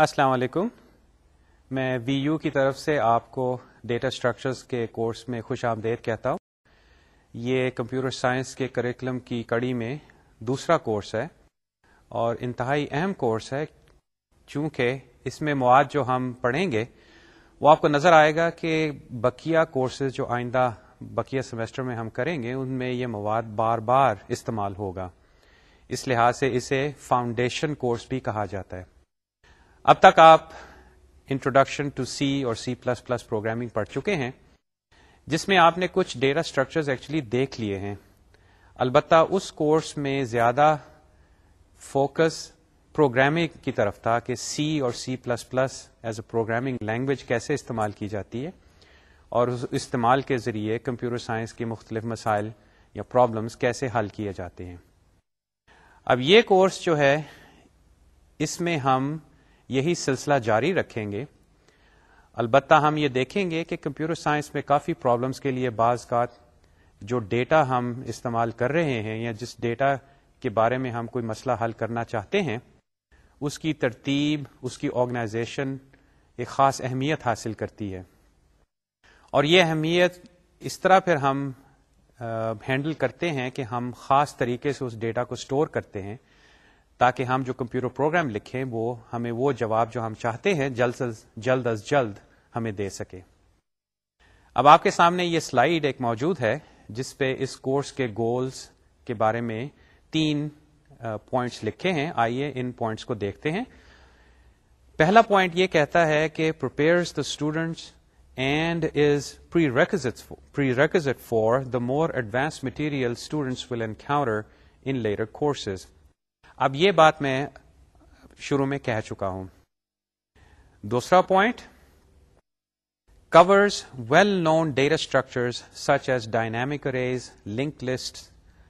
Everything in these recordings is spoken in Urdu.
السلام علیکم۔ میں وی یو کی طرف سے آپ کو ڈیٹا اسٹرکچرز کے کورس میں خوش آمدید کہتا ہوں۔ یہ کمپیوٹر سائنس کے کریکلم کی کڑی میں دوسرا کورس ہے اور انتہائی اہم کورس ہے، چونکہ اس میں مواد جو ہم پڑھیں گے، وہ آپ کو نظر آئے گا کہ بکیا کورسز جو آئندہ بکیا سیمسٹر میں ہم کریں گے، ان میں یہ مواد بار بار استعمال ہوگا۔ اس لحاظ سے اسے فاؤنڈیشن کورس بھی کہا جاتا ہے۔ اب تک آپ انٹروڈکشن ٹو سی اور سی پلس پلس پروگرامنگ پڑھ چکے ہیں، جس میں آپ نے کچھ ڈیٹا اسٹرکچرز ایکچولی دیکھ لیے ہیں۔ البتہ اس کورس میں زیادہ فوکس پروگرامنگ کی طرف تھا کہ سی اور C plus plus as a programming language کیسے استعمال کی جاتی ہے اور اس استعمال کے ذریعے کمپیوٹر سائنس کے مختلف مسائل یا پرابلمس کیسے حل کیے جاتے ہیں۔ اب یہ کورس جو ہے، اس میں ہم یہی سلسلہ جاری رکھیں گے۔ البتہ ہم یہ دیکھیں گے کہ کمپیوٹر سائنس میں کافی پرابلمس کے لیے بعض کا جو ڈیٹا ہم استعمال کر رہے ہیں یا جس ڈیٹا کے بارے میں ہم کوئی مسئلہ حل کرنا چاہتے ہیں، اس کی ترتیب، اس کی آرگنائزیشن ایک خاص اہمیت حاصل کرتی ہے۔ اور یہ اہمیت اس طرح پھر ہم ہینڈل کرتے ہیں کہ ہم خاص طریقے سے اس ڈیٹا کو اسٹور کرتے ہیں۔ تاکہ ہم جو کمپیوٹر پروگرام لکھیں وہ ہمیں وہ جواب جو ہم چاہتے ہیں جلد از جلد از جلد ہمیں دے سکے۔ اب آپ کے سامنے یہ سلائیڈ ایک موجود ہے جس پہ اس کورس کے گولز کے بارے میں تین پوائنٹس لکھے ہیں۔ آئیے ان پوائنٹس کو دیکھتے ہیں۔ پہلا پوائنٹ یہ کہتا ہے کہ prepares the students and is prerequisite for the more advance material students will encounter in later courses اب یہ بات میں شروع میں کہہ چکا ہوں۔ دوسرا point covers well known data structure such as dynamic arrays link list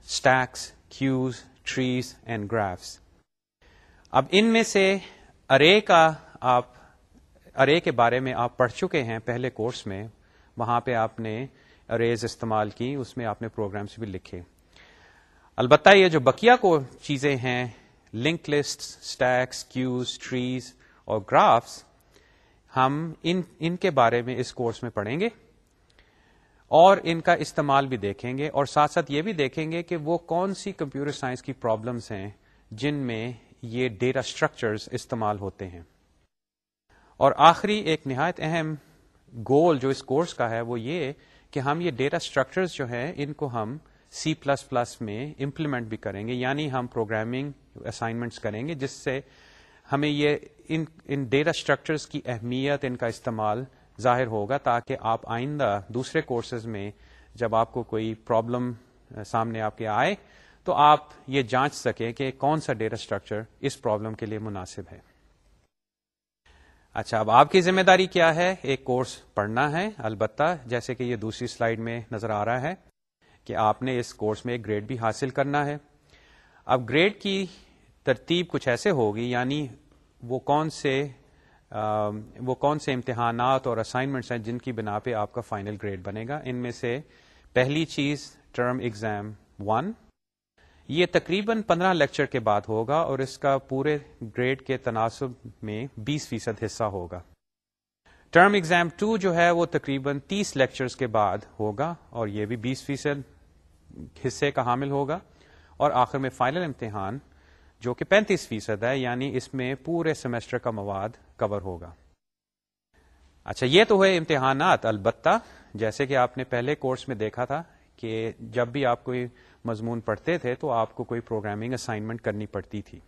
stacks queues trees and graphs اب ان میں سے ارے کا آپ ارے کے بارے میں آپ پڑھ چکے ہیں پہلے کورس میں۔ وہاں پہ آپ نے اریز استعمال کی، اس میں آپ نے پروگرامس بھی لکھے۔ البتہ یہ جو بکیا کو چیزیں ہیں link list stacks queues trees اور گرافس ہم ان ان کے بارے میں اس کورس میں پڑھیں گے اور ان کا استعمال بھی دیکھیں گے اور ساتھ ساتھ یہ بھی دیکھیں گے کہ وہ کون سی کمپیوٹر سائنس کی پرابلمس ہیں جن میں یہ ڈیٹا اسٹرکچرز استعمال ہوتے ہیں۔ اور آخری ایک نہایت اہم گول جو اس کورس کا ہے وہ یہ کہ ہم یہ ڈیٹا اسٹرکچرز جو ہیں، ان کو ہم سی پلس پلس میں امپلیمنٹ بھی کریں گے یعنی ہم پروگرامنگ اسائنمنٹس کریں گے، جس سے ہمیں یہ ان ان ڈیٹا اسٹرکچرس کی اہمیت، ان کا استعمال ظاہر ہوگا، تاکہ آپ آئندہ دوسرے کورسز میں جب آپ کو کوئی پرابلم سامنے آپ کے آئے تو آپ یہ جانچ سکیں کہ کون سا ڈیٹا اسٹرکچر اس پرابلم کے لیے مناسب ہے۔ اچھا اب آپ کی ذمہ داری کیا ہے؟ ایک کورس پڑھنا ہے، البتہ جیسے کہ یہ دوسری سلائیڈ میں نظر آ رہا ہے کہ آپ نے اس کورس میں ایک گریڈ بھی حاصل کرنا ہے۔ اب گریڈ کی ترتیب کچھ ایسے ہوگی یعنی وہ کون سے وہ کون سے امتحانات اور اسائنمنٹس ہیں جن کی بنا پہ آپ کا فائنل گریڈ بنے گا۔ ان میں سے پہلی چیز ٹرم ایگزام ون یہ تقریباً پندرہ لیکچر کے بعد ہوگا اور اس کا پورے گریڈ کے تناسب میں بیس فیصد حصہ ہوگا۔ ٹرم ایگزام ٹو جو ہے وہ تقریباً تیس لیکچرز کے بعد ہوگا اور یہ بھی بیس فیصد۔ حصے کا حامل ہوگا اور آخر میں فائنل امتحان جو کہ پینتیس فیصد ہے یعنی اس میں پورے سیمسٹر کا مواد کور ہوگا۔ اچھا یہ تو ہوئے امتحانات۔ البتہ جیسے کہ آپ نے پہلے کورس میں دیکھا تھا کہ جب بھی آپ کوئی مضمون پڑھتے تھے تو آپ کو کوئی پروگرامنگ اسائنمنٹ کرنی پڑتی تھی۔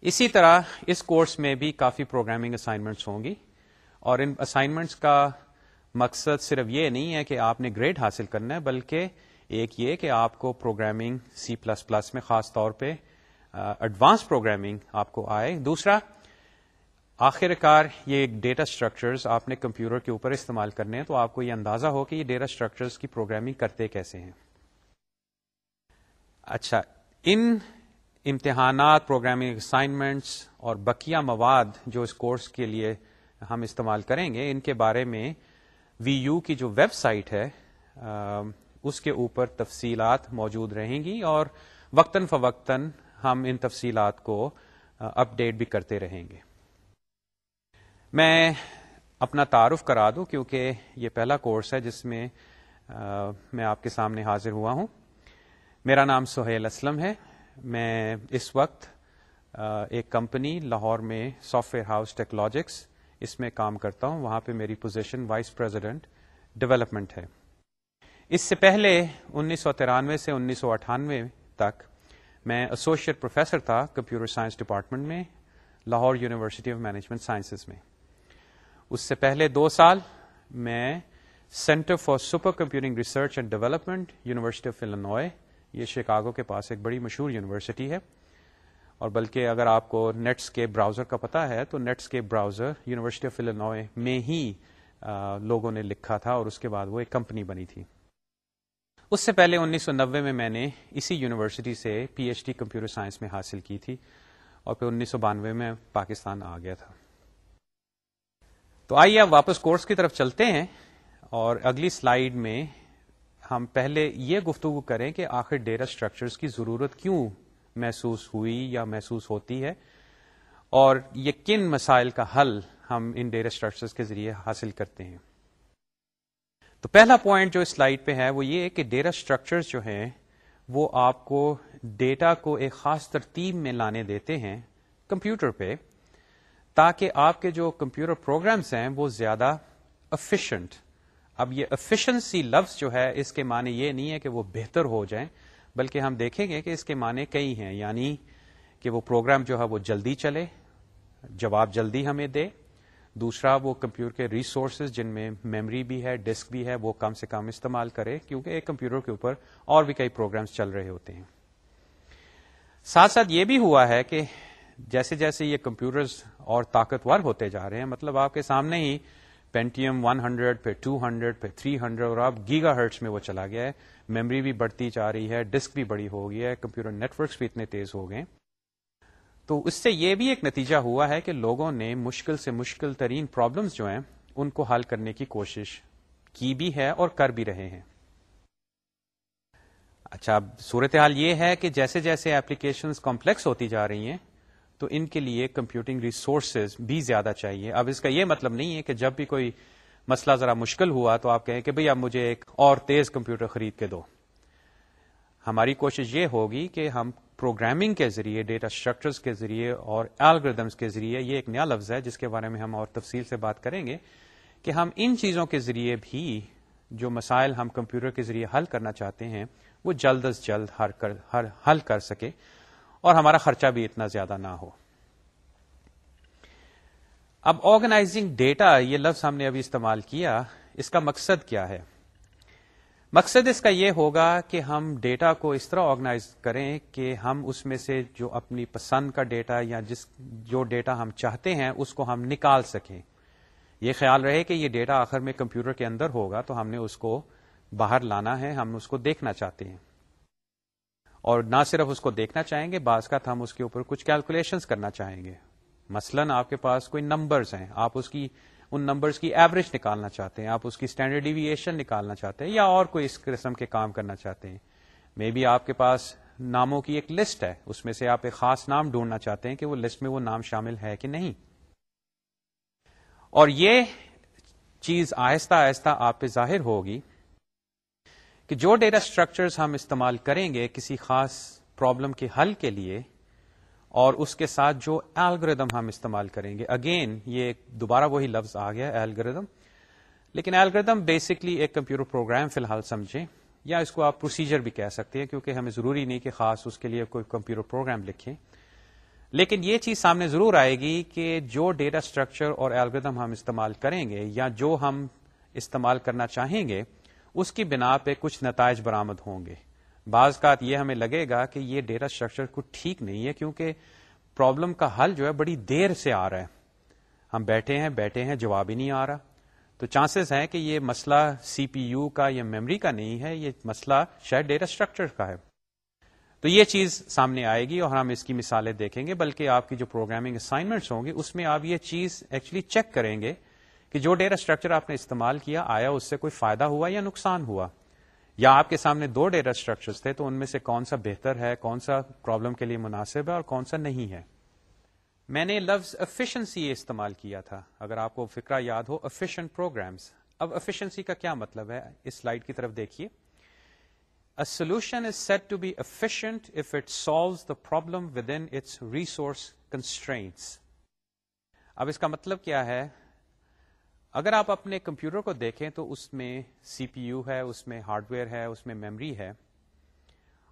اسی طرح اس کورس میں بھی کافی پروگرامنگ اسائنمنٹس ہوں گی اور ان اسائنمنٹس کا مقصد صرف یہ نہیں ہے کہ آپ نے گریڈ حاصل کرنا ہے، بلکہ ایک یہ کہ آپ کو پروگرامنگ سی پلس پلس میں خاص طور پہ ایڈوانس پروگرامنگ آپ کو آئے۔ دوسرا آخر کار یہ ڈیٹا اسٹرکچرز آپ نے کمپیوٹر کے اوپر استعمال کرنے ہیں، تو آپ کو یہ اندازہ ہو کہ یہ ڈیٹا اسٹرکچرز کی پروگرامنگ کرتے کیسے ہیں۔ اچھا ان امتحانات پروگرامنگ اسائنمنٹس اور بقیہ مواد جو اس کورس کے لیے ہم استعمال کریں گے، ان کے بارے میں وی یو کی جو ویب سائٹ ہے اس کے اوپر تفصیلات موجود رہیں گی اور وقتاً فوقتاً ہم ان تفصیلات کو اپ ڈیٹ بھی کرتے رہیں گے۔ میں اپنا تعارف کرا دوں کیونکہ یہ پہلا کورس ہے جس میں میں آپ کے سامنے حاضر ہوا ہوں۔ میرا نام سہیل اسلم ہے۔ میں اس وقت ایک کمپنی لاہور میں سافٹ ویئر ہاؤس ٹیکنالوجکس اس میں کام کرتا ہوں۔ وہاں پہ میری پوزیشن وائس پریزیڈنٹ ڈیولپمنٹ ہے۔ اس سے پہلے انیس سو ترانوے سے انیس سو اٹھانوے تک میں ایسوسیٹ پروفیسر تھا کمپیوٹر سائنس ڈپارٹمنٹ میں، Lahore university of management sciences میں۔ اس سے پہلے دو سال میں centre for supercomputing research and development university of Illinois یہ شکاگو کے پاس ایک بڑی مشہور یونیورسٹی ہے۔ اور بلکہ اگر آپ کو نیٹس کے براؤزر کا پتا ہے، تو نیٹس کے براؤزر یونیورسٹی آف النوائے میں ہی لوگوں نے لکھا تھا اور اس کے بعد وہ ایک کمپنی بنی تھی۔ اس سے پہلے انیس سو نبے میں میں نے اسی یونیورسٹی سے P H D computer science میں حاصل کی تھی اور پھر انیس سو بانوے میں پاکستان آ گیا تھا۔ تو آئیے اب واپس کورس کی طرف چلتے ہیں اور اگلی سلائیڈ میں ہم پہلے یہ گفتگو کریں کہ آخر ڈیٹا اسٹرکچرس کی ضرورت کیوں محسوس ہوئی یا محسوس ہوتی ہے۔ اور یہ کن مسائل کا حل ہم ان ڈیٹا اسٹرکچرس کے ذریعے حاصل کرتے ہیں۔ تو پہلا پوائنٹ جو سلائڈ پہ ہے وہ یہ ہے کہ ڈیٹا اسٹرکچر جو ہیں وہ آپ کو ڈیٹا کو ایک خاص ترتیب میں لانے دیتے ہیں کمپیوٹر پہ تاکہ آپ کے جو کمپیوٹر پروگرامس ہیں وہ زیادہ افیشنٹ اب یہ افیشنسی لفظ جو ہے اس کے معنی یہ نہیں ہے کہ وہ بہتر ہو جائیں۔ بلکہ ہم دیکھیں گے کہ اس کے معنی کئی ہیں یعنی کہ وہ پروگرام جو ہے وہ جلدی چلے، جواب جلدی ہمیں دے، دوسرا وہ کمپیوٹر کے ریسورسز جن میں میموری بھی ہے، ڈسک بھی ہے، وہ کم سے کم استعمال کرے، کیونکہ ایک کمپیوٹر کے اوپر اور بھی کئی پروگرامز چل رہے ہوتے ہیں۔ ساتھ ساتھ یہ بھی ہوا ہے کہ جیسے جیسے یہ کمپیوٹرز اور طاقتور ہوتے جا رہے ہیں مطلب آپ کے سامنے ہی پینٹیم 100 ہنڈریڈ پہ ٹو ہنڈریڈ پہ تھری ہنڈریڈ اور آپ گیگا ہرٹس میں وہ چلا گیا ہے۔ میموری بھی بڑھتی جا رہی ہے، ڈسک بھی بڑی ہو گئی ہے، کمپیوٹر نیٹورکس بھی اتنے تیز ہو گئے۔ تو اس سے یہ بھی ایک نتیجہ ہوا ہے کہ لوگوں نے مشکل سے مشکل ترین پرابلمس جو ہیں، ان کو حل کرنے کی کوشش کی بھی ہے اور کر بھی رہے ہیں۔ اچھا صورتحال یہ ہے کہ جیسے جیسے ایپلیکیشن کمپلیکس ہوتی جا رہی ہیں، تو ان کے لیے کمپیوٹنگ ریسورسز بھی زیادہ چاہیے۔ اب اس کا یہ مطلب نہیں ہے کہ جب بھی کوئی مسئلہ ذرا مشکل ہوا تو آپ کہیں کہ بھئی اب مجھے ایک اور تیز کمپیوٹر خرید کے دو۔ ہماری کوشش یہ ہوگی کہ ہم پروگرامنگ کے ذریعے ڈیٹا اسٹرکچرس کے ذریعے اور الگریدمس کے ذریعے، یہ ایک نیا لفظ ہے جس کے بارے میں ہم اور تفصیل سے بات کریں گے کہ ہم ان چیزوں کے ذریعے بھی جو مسائل ہم کمپیوٹر کے ذریعے حل کرنا چاہتے ہیں، وہ جلد از جلد حل کر سکے اور ہمارا خرچہ بھی اتنا زیادہ نہ ہو۔ اب آرگنائزنگ ڈیٹا یہ لفظ ہم نے ابھی استعمال کیا، اس کا مقصد کیا ہے؟ مقصد اس کا یہ ہوگا کہ ہم ڈیٹا کو اس طرح آرگنائز کریں کہ ہم اس میں سے جو اپنی پسند کا ڈیٹا یا جس جو ڈیٹا ہم چاہتے ہیں، اس کو ہم نکال سکیں۔ یہ خیال رہے کہ یہ ڈیٹا آخر میں کمپیوٹر کے اندر ہوگا تو ہم نے اس کو باہر لانا ہے، ہم اس کو دیکھنا چاہتے ہیں۔ اور نہ صرف اس کو دیکھنا چاہیں گے، بعض کا ہم اس کے اوپر کچھ کیلکولیشنز کرنا چاہیں گے۔ مثلا آپ کے پاس کوئی نمبرز ہیں، آپ اس کی، ان نمبرز کی ایوریج نکالنا چاہتے ہیں، آپ اس کی اسٹینڈرڈ ڈیویشن نکالنا چاہتے ہیں یا اور کوئی اس قسم کے کام کرنا چاہتے ہیں۔ مے بی آپ کے پاس ناموں کی ایک لسٹ ہے، اس میں سے آپ ایک خاص نام ڈھونڈنا چاہتے ہیں کہ وہ لسٹ میں وہ نام شامل ہے کہ نہیں۔ اور یہ چیز آہستہ آہستہ آپ پہ ظاہر ہوگی کہ جو ڈیٹا اسٹرکچرز ہم استعمال کریں گے کسی خاص پرابلم کے حل کے لیے اور اس کے ساتھ جو الگریدم ہم استعمال کریں گے. اگین یہ دوبارہ وہی لفظ آ گیا الگریدم لیکن الگریدم بیسکلی ایک کمپیوٹر پروگرام فی الحال سمجھیں. یا اس کو آپ پروسیجر بھی کہہ سکتے ہیں، کیونکہ ہمیں ضروری نہیں کہ خاص اس کے لیے کوئی کمپیوٹر پروگرام لکھیں. لیکن یہ چیز سامنے ضرور آئے گی کہ جو ڈیٹا اسٹرکچر اور الگریدم ہم استعمال کریں گے یا جو ہم استعمال کرنا چاہیں گے، اس کی بنا پہ کچھ نتائج برآمد ہوں گے. بعض کا یہ ہمیں لگے گا کہ یہ ڈیٹا اسٹرکچر کو ٹھیک نہیں ہے کیونکہ پرابلم کا حل جو ہے بڑی دیر سے آ رہا ہے۔ ہم بیٹھے ہیں بیٹھے ہیں، جواب ہی نہیں آ رہا۔ تو چانسز ہیں کہ یہ مسئلہ سی پی یو کا یا میموری کا نہیں ہے، یہ مسئلہ شاید ڈیٹا اسٹرکچر کا ہے۔ تو یہ چیز سامنے آئے گی اور ہم اس کی مثالیں دیکھیں گے، بلکہ آپ کی جو پروگرامنگ اسائنمنٹس ہوں گے اس میں آپ یہ چیز ایکچولی چیک کریں گے کہ جو ڈیٹا اسٹرکچر آپ نے استعمال کیا، آیا اس سے کوئی فائدہ ہوا یا نقصان ہوا۔ یا آپ کے سامنے دو ڈیٹا اسٹرکچر تھے تو ان میں سے کون سا بہتر ہے، کون سا پرابلم کے لیے مناسب ہے اور کون سا نہیں ہے۔ میں نے لفظ افیشنسی استعمال کیا تھا۔ اگر آپ کو فکرہ یاد ہو افیشنٹ پروگرامس اب افیشنسی کا کیا مطلب ہے؟ اس سلائڈ کی طرف دیکھیے۔ Solution is set to be efficient if it solves the problem within its resource constraints اب اس کا مطلب کیا ہے؟ اگر آپ اپنے کمپیوٹر کو دیکھیں تو اس میں سی پی یو ہے، اس میں ہارڈ ویئر ہے، اس میں میمری ہے،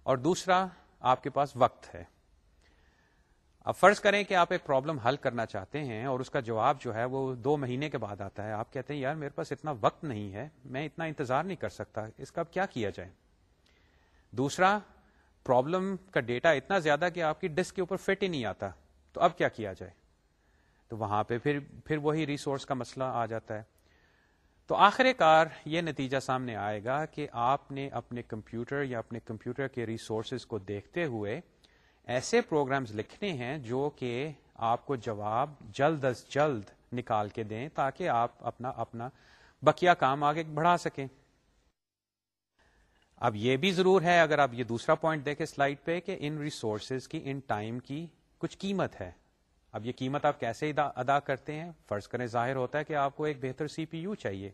اور دوسرا آپ کے پاس وقت ہے۔ اب فرض کریں کہ آپ ایک پرابلم حل کرنا چاہتے ہیں اور اس کا جواب جو ہے وہ دو مہینے کے بعد آتا ہے۔ آپ کہتے ہیں، یار، میرے پاس اتنا وقت نہیں ہے، میں اتنا انتظار نہیں کر سکتا، اس کا اب کیا کیا جائے؟ دوسرا، پرابلم کا ڈیٹا اتنا زیادہ کہ آپ کی ڈسک کے اوپر فٹ ہی نہیں آتا، تو اب کیا کیا جائے؟ تو وہاں پہ پھر پھر وہی ریسورس کا مسئلہ آ جاتا ہے۔ تو آخر کار یہ نتیجہ سامنے آئے گا کہ آپ نے اپنے کمپیوٹر یا اپنے کمپیوٹر کے ریسورسز کو دیکھتے ہوئے ایسے پروگرامز لکھنے ہیں جو کہ آپ کو جواب جلد از جلد نکال کے دیں تاکہ آپ اپنا اپنا بکیا کام آگے بڑھا سکیں۔ اب یہ بھی ضرور ہے اگر آپ یہ دوسرا پوائنٹ دیکھیں سلائڈ پہ کہ ان ریسورسز کی، ان ٹائم کی کچھ قیمت ہے۔ اب یہ قیمت آپ کیسے ادا کرتے ہیں؟ فرض کریں ظاہر ہوتا ہے کہ آپ کو ایک بہتر سی پی یو چاہیے۔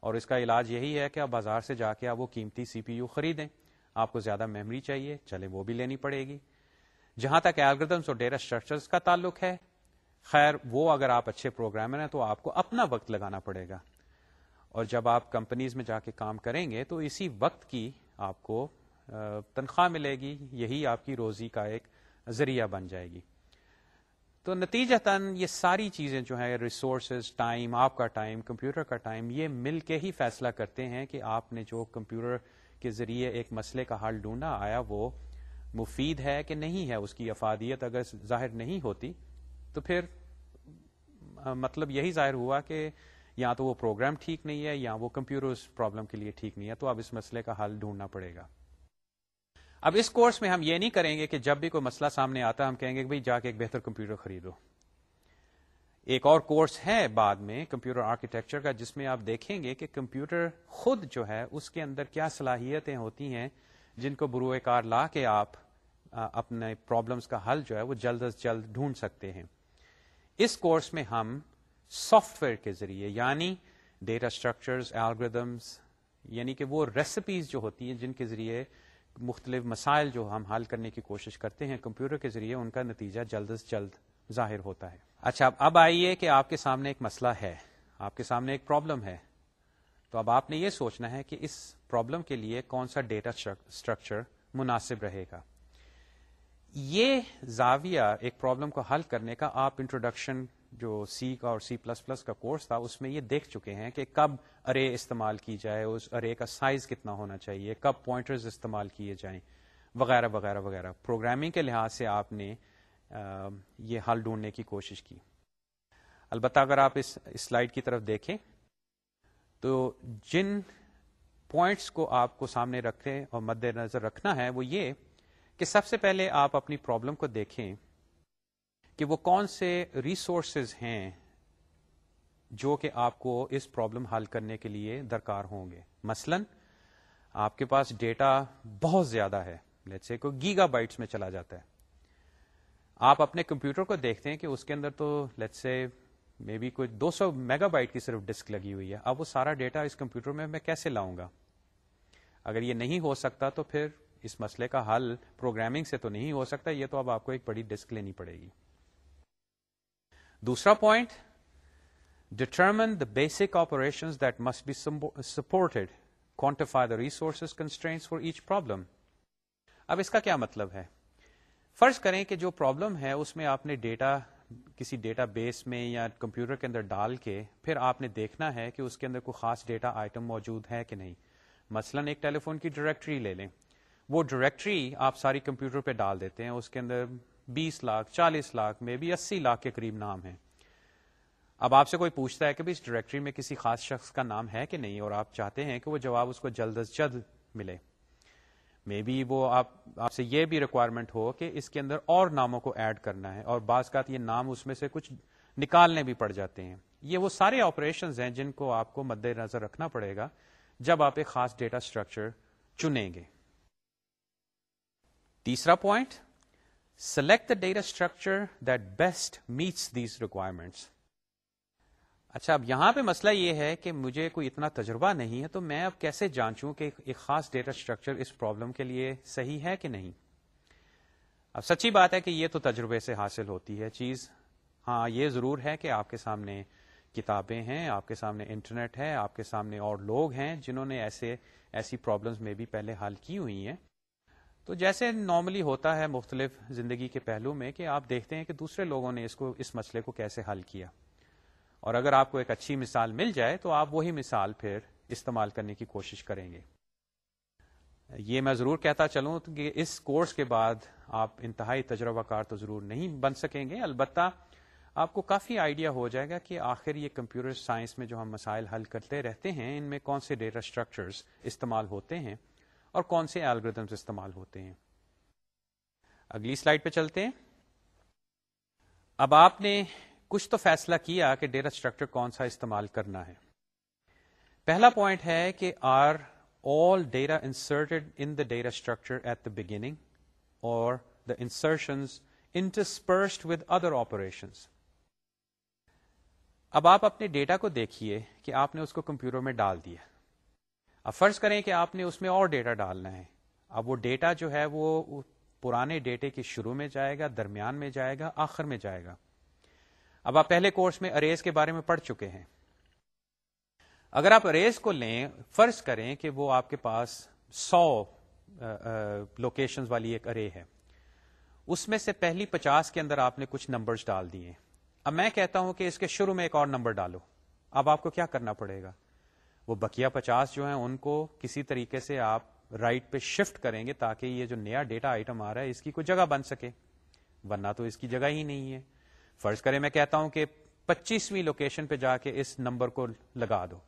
اور اس کا علاج یہی ہے کہ آپ بازار سے جا کے آپ وہ قیمتی سی پی یو خریدیں۔ آپ کو زیادہ میموری چاہیے چلے وہ بھی لینی پڑے گی۔ جہاں تک ایلگردمس اور ڈیٹا اسٹرکچرس کا تعلق ہے، خیر، وہ اگر آپ اچھے پروگرامر ہیں تو آپ کو اپنا وقت لگانا پڑے گا۔ اور جب آپ کمپنیز میں جا کے کام کریں گے تو اسی وقت کی آپ کو تنخواہ ملے گی، یہی آپ کی روزی کا ایک ذریعہ بن جائے گی۔ تو نتیجہ تن یہ ساری چیزیں جو ہیں ریسورسز ٹائم آپ کا ٹائم کمپیوٹر کا ٹائم یہ مل کے ہی فیصلہ کرتے ہیں کہ آپ نے جو کمپیوٹر کے ذریعے ایک مسئلے کا حل ڈھونڈا، آیا وہ مفید ہے کہ نہیں ہے؟ اس کی افادیت اگر ظاہر نہیں ہوتی تو پھر مطلب یہی ظاہر ہوا کہ یا تو وہ پروگرام ٹھیک نہیں ہے یا وہ کمپیوٹر اس پرابلم کے لیے ٹھیک نہیں ہے، تو اب اس مسئلے کا حل ڈھونڈنا پڑے گا۔ اب اس کورس میں ہم یہ نہیں کریں گے کہ جب بھی کوئی مسئلہ سامنے آتا ہے، ہم کہیں گے کہ بھائی، جا کے ایک بہتر کمپیوٹر خریدو۔ ایک اور کورس ہے بعد میں کمپیوٹر آرکیٹیکچر کا، جس میں آپ دیکھیں گے کہ کمپیوٹر خود جو ہے، اس کے اندر کیا صلاحیتیں ہوتی ہیں جن کو بروئے کار لا کے آپ اپنے پرابلمس کا حل جو ہے، وہ جلد از جلد ڈھونڈ سکتے ہیں۔ اس کورس میں ہم سافٹ ویئر کے ذریعے یعنی ڈیٹا اسٹرکچرز الگریدمس یعنی کہ وہ ریسیپیز جو ہوتی ہیں جن کے ذریعے مختلف مسائل جو ہم حل کرنے کی کوشش کرتے ہیں کمپیوٹر کے ذریعے، ان کا نتیجہ جلد از جلد ظاہر ہوتا ہے۔ اچھا اب آئیے کہ آپ کے سامنے ایک مسئلہ ہے۔ آپ کے سامنے ایک پرابلم ہے۔ تو اب آپ نے یہ سوچنا ہے کہ اس پرابلم کے لیے کون سا ڈیٹا اسٹرکچر مناسب رہے گا۔ یہ زاویہ ایک پرابلم کو حل کرنے کا آپ انٹروڈکشن جو سی کا اور سی پلس پلس کا کورس تھا، اس میں یہ دیکھ چکے ہیں کہ کب ارے استعمال کی جائے، اس ارے کا سائز کتنا ہونا چاہیے، کب پوائنٹرز استعمال کیے جائیں، وغیرہ وغیرہ وغیرہ۔ پروگرامنگ کے لحاظ سے آپ نے یہ حل ڈھونڈنے کی کوشش کی۔ البتہ اگر آپ اس سلائڈ کی طرف دیکھیں، تو جن پوائنٹس کو آپ کو سامنے رکھیں اور مد نظر رکھنا ہے، وہ یہ کہ سب سے پہلے آپ اپنی پرابلم کو دیکھیں۔ کہ وہ کون سے ریسورسز ہیں جو کہ آپ کو اس پرابلم حل کرنے کے لیے درکار ہوں گے؟ مثلا آپ کے پاس ڈیٹا بہت زیادہ ہے لیٹ سے کوئی گیگا بائٹس میں چلا جاتا ہے۔ آپ اپنے کمپیوٹر کو دیکھتے ہیں کہ اس کے اندر تو لیٹ سے مے بی کوئی دو سو میگا بائٹ کی صرف ڈسک لگی ہوئی ہے۔ اب وہ سارا ڈیٹا اس کمپیوٹر میں میں کیسے لاؤں گا؟ اگر یہ نہیں ہو سکتا تو پھر اس مسئلے کا حل پروگرامنگ سے تو نہیں ہو سکتا، یہ تو اب آپ کو ایک بڑی ڈسک لینی پڑے گی۔ دوسرا point determine the basic operation that must be supported quantify the resources constraints for each problem اب اس کا کیا مطلب ہے؟ فرض کریں کہ جو پرابلم ہے اس میں آپ نے ڈیٹا کسی ڈیٹا بیس میں یا کمپیوٹر کے اندر ڈال کے پھر آپ نے دیکھنا ہے کہ اس کے اندر کوئی خاص ڈیٹا آئٹم موجود ہے کہ نہیں۔ مثلا ایک ٹیلی فون کی ڈائریکٹری لے لیں۔ وہ ڈائریکٹری آپ ساری کمپیوٹر پہ ڈال دیتے ہیں، اس کے اندر بیس لاکھ، چالیس لاکھ میں بھی اسی لاکھ کے قریب نام ہے اب آپ سے کوئی پوچھتا ہے کہ اس ڈائریکٹری میں کسی خاص شخص کا نام ہے کہ نہیں اور آپ چاہتے ہیں کہ وہ جواب اس کو جلد از جلد ملے۔ مے بی وہ آپ آپ سے یہ بھی ریکوائرمنٹ ہو کہ اس کے اندر اور ناموں کو ایڈ کرنا ہے اور بعض کا یہ نام اس میں سے کچھ نکالنے بھی پڑ جاتے ہیں۔ یہ وہ سارے آپریشن ہیں جن کو آپ کو مد نظر رکھنا پڑے گا جب آپ ایک خاص ڈیٹا اسٹرکچر چنیں گے۔ تیسرا point Select the data structure that best meets these requirements. اچھا اب یہاں پہ مسئلہ یہ ہے کہ مجھے کوئی اتنا تجربہ نہیں ہے، تو میں اب کیسے جانچوں کہ ایک خاص ڈیٹا اسٹرکچر اس پرابلم کے لیے صحیح ہے کہ نہیں اب سچی بات ہے کہ یہ تو تجربے سے حاصل ہوتی ہے، چیز ہاں یہ ضرور ہے کہ آپ کے سامنے کتابیں ہیں، آپ کے سامنے انٹرنیٹ ہے، آپ کے سامنے اور لوگ ہیں جنہوں نے ایسے، ایسی پرابلمس میں بھی پہلے حل کی ہوئی ہیں تو جیسے نارملی ہوتا ہے مختلف زندگی کے پہلو میں کہ آپ دیکھتے ہیں کہ دوسرے لوگوں نے اس کو اس مسئلے کو کیسے حل کیا۔ اور اگر آپ کو ایک اچھی مثال مل جائے تو آپ وہی مثال پھر استعمال کرنے کی کوشش کریں گے۔ یہ میں ضرور کہتا چلوں کہ اس کورس کے بعد آپ انتہائی تجربہ کار تو ضرور نہیں بن سکیں گے۔ البتہ آپ کو کافی آئیڈیا ہو جائے گا کہ آخر یہ کمپیوٹر سائنس میں جو ہم مسائل حل کرتے رہتے ہیں، ان میں کون سے ڈیٹا اسٹرکچرز استعمال ہوتے ہیں۔ اور کون سے الگریدمس استعمال ہوتے ہیں۔ اگلی سلائڈ پہ چلتے ہیں۔ اب آپ نے کچھ تو فیصلہ کیا کہ ڈیٹا اسٹرکچر کون سا استعمال کرنا ہے۔ پہلا پوائنٹ ہے کہ are all data inserted in the data structure at the beginning or the insertion interspersed with other operations اب آپ اپنے ڈیٹا کو دیکھیے کہ آپ نے اس کو کمپیوٹر میں ڈال دیا۔ اب فرض کریں کہ آپ نے اس میں اور ڈیٹا ڈالنا ہے۔ اب وہ ڈیٹا جو ہے وہ پرانے ڈیٹے کے شروع میں جائے گا، درمیان میں جائے گا، آخر میں جائے گا۔ اب آپ پہلے کورس میں اریز کے بارے میں پڑھ چکے ہیں۔ اگر آپ اریز کو لیں، فرض کریں کہ وہ آپ کے پاس سو لوکیشن والی ایک ارے ہے۔ اس میں سے پہلی پچاس کے اندر آپ نے کچھ نمبرز ڈال دیے۔ اب میں کہتا ہوں کہ اس کے شروع میں ایک اور نمبر ڈالو۔ اب آپ کو کیا کرنا پڑے گا؟ وہ بکیا پچاس جو ہیں ان کو کسی طریقے سے آپ رائٹ پہ شفٹ کریں گے تاکہ یہ جو نیا ڈیٹا آئٹم آ رہا ہے، اس کی کوئی جگہ بن سکے۔ ورنہ تو اس کی جگہ ہی نہیں ہے۔ فرض کریں میں کہتا ہوں کہ پچیسویں لوکیشن پہ جا کے اس نمبر کو لگا دو۔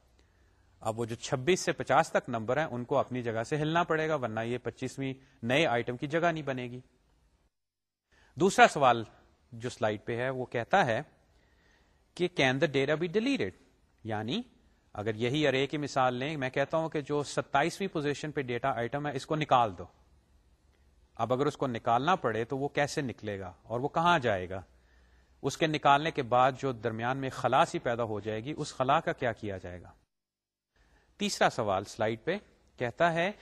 اب وہ جو چھبیس سے پچاس تک نمبر ہیں، ان کو اپنی جگہ سے ہلنا پڑے گا، ورنہ یہ پچیسویں نئے آئٹم کی جگہ نہیں بنے گی۔ دوسرا سوال جو سلائڈ پہ ہے، وہ کہتا ہے کہ can the data be deleted یعنی اگر یہی ارے کی مثال لیں، میں کہتا ہوں کہ جو ستائیسویں پوزیشن پہ ڈیٹا آئٹم ہے، اس کو نکال دو۔ اب اگر اس کو نکالنا پڑے تو وہ کیسے نکلے گا اور وہ کہاں جائے گا؟ اس کے نکالنے کے بعد جو درمیان میں خلا سی پیدا ہو جائے گی، اس خلا کا کیا کیا جائے گا؟ تیسرا سوال سلائڈ پہ کہتا ہے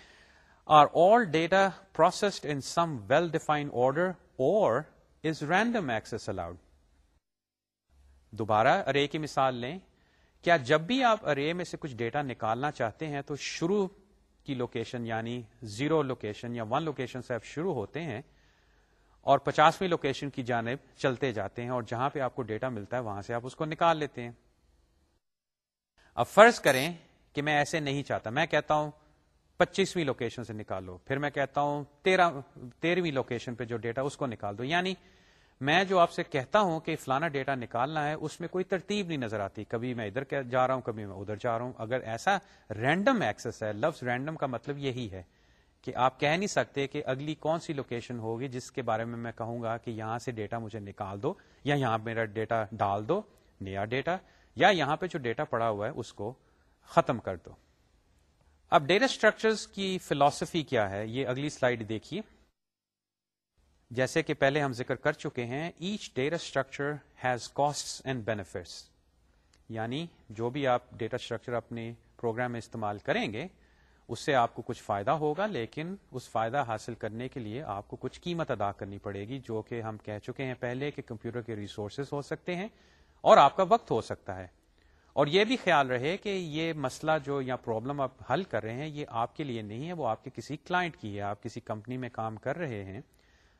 are all data processed in some well defined order or is random Axis allowed دوبارہ ارے کی مثال لیں۔ کیا جب بھی آپ ارے میں سے کچھ ڈیٹا نکالنا چاہتے ہیں تو شروع کی لوکیشن یعنی زیرو لوکیشن یا ون لوکیشن سے آپ شروع ہوتے ہیں اور پچاسویں لوکیشن کی جانب چلتے جاتے ہیں اور جہاں پہ آپ کو ڈیٹا ملتا ہے وہاں سے آپ اس کو نکال لیتے ہیں۔ اب فرض کریں کہ میں ایسے نہیں چاہتا۔ میں کہتا ہوں پچیسویں لوکیشن سے نکالو، پھر میں کہتا ہوں تیرہ تیرہویں لوکیشن پہ جو ڈیٹا اس کو نکال دو۔ یعنی میں جو آپ سے کہتا ہوں کہ فلانا ڈیٹا نکالنا ہے، اس میں کوئی ترتیب نہیں نظر آتی۔ کبھی میں ادھر جا رہا ہوں، کبھی میں ادھر جا رہا ہوں۔ اگر ایسا رینڈم ایکسس ہے، لفظ رینڈم کا مطلب یہی ہے کہ آپ کہہ نہیں سکتے کہ اگلی کون سی لوکیشن ہوگی جس کے بارے میں میں کہوں گا کہ یہاں سے ڈیٹا مجھے نکال دو، یا یہاں میرا ڈیٹا ڈال دو، نیا ڈیٹا یا یہاں پہ جو ڈیٹا پڑا ہوا ہے، اس کو ختم کر دو۔ اب ڈیٹا اسٹرکچرز کی فلاسفی کیا ہے؟ یہ اگلی سلائڈ دیکھیے۔ جیسے کہ پہلے ہم ذکر کر چکے ہیں each data structure has cost and benefits یعنی جو بھی آپ ڈیٹا اسٹرکچر اپنے پروگرام میں استعمال کریں گے، اس سے آپ کو کچھ فائدہ ہوگا، لیکن اس فائدہ حاصل کرنے کے لیے آپ کو کچھ قیمت ادا کرنی پڑے گی، جو کہ ہم کہہ چکے ہیں پہلے کہ کمپیوٹر کے ریسورسز ہو سکتے ہیں اور آپ کا وقت ہو سکتا ہے۔ اور یہ بھی خیال رہے کہ یہ مسئلہ جو یا پرابلم آپ حل کر رہے ہیں، یہ آپ کے لیے نہیں ہے، وہ آپ کے کسی کلائنٹ کی ہے، آپ کسی کمپنی میں کام کر رہے ہیں۔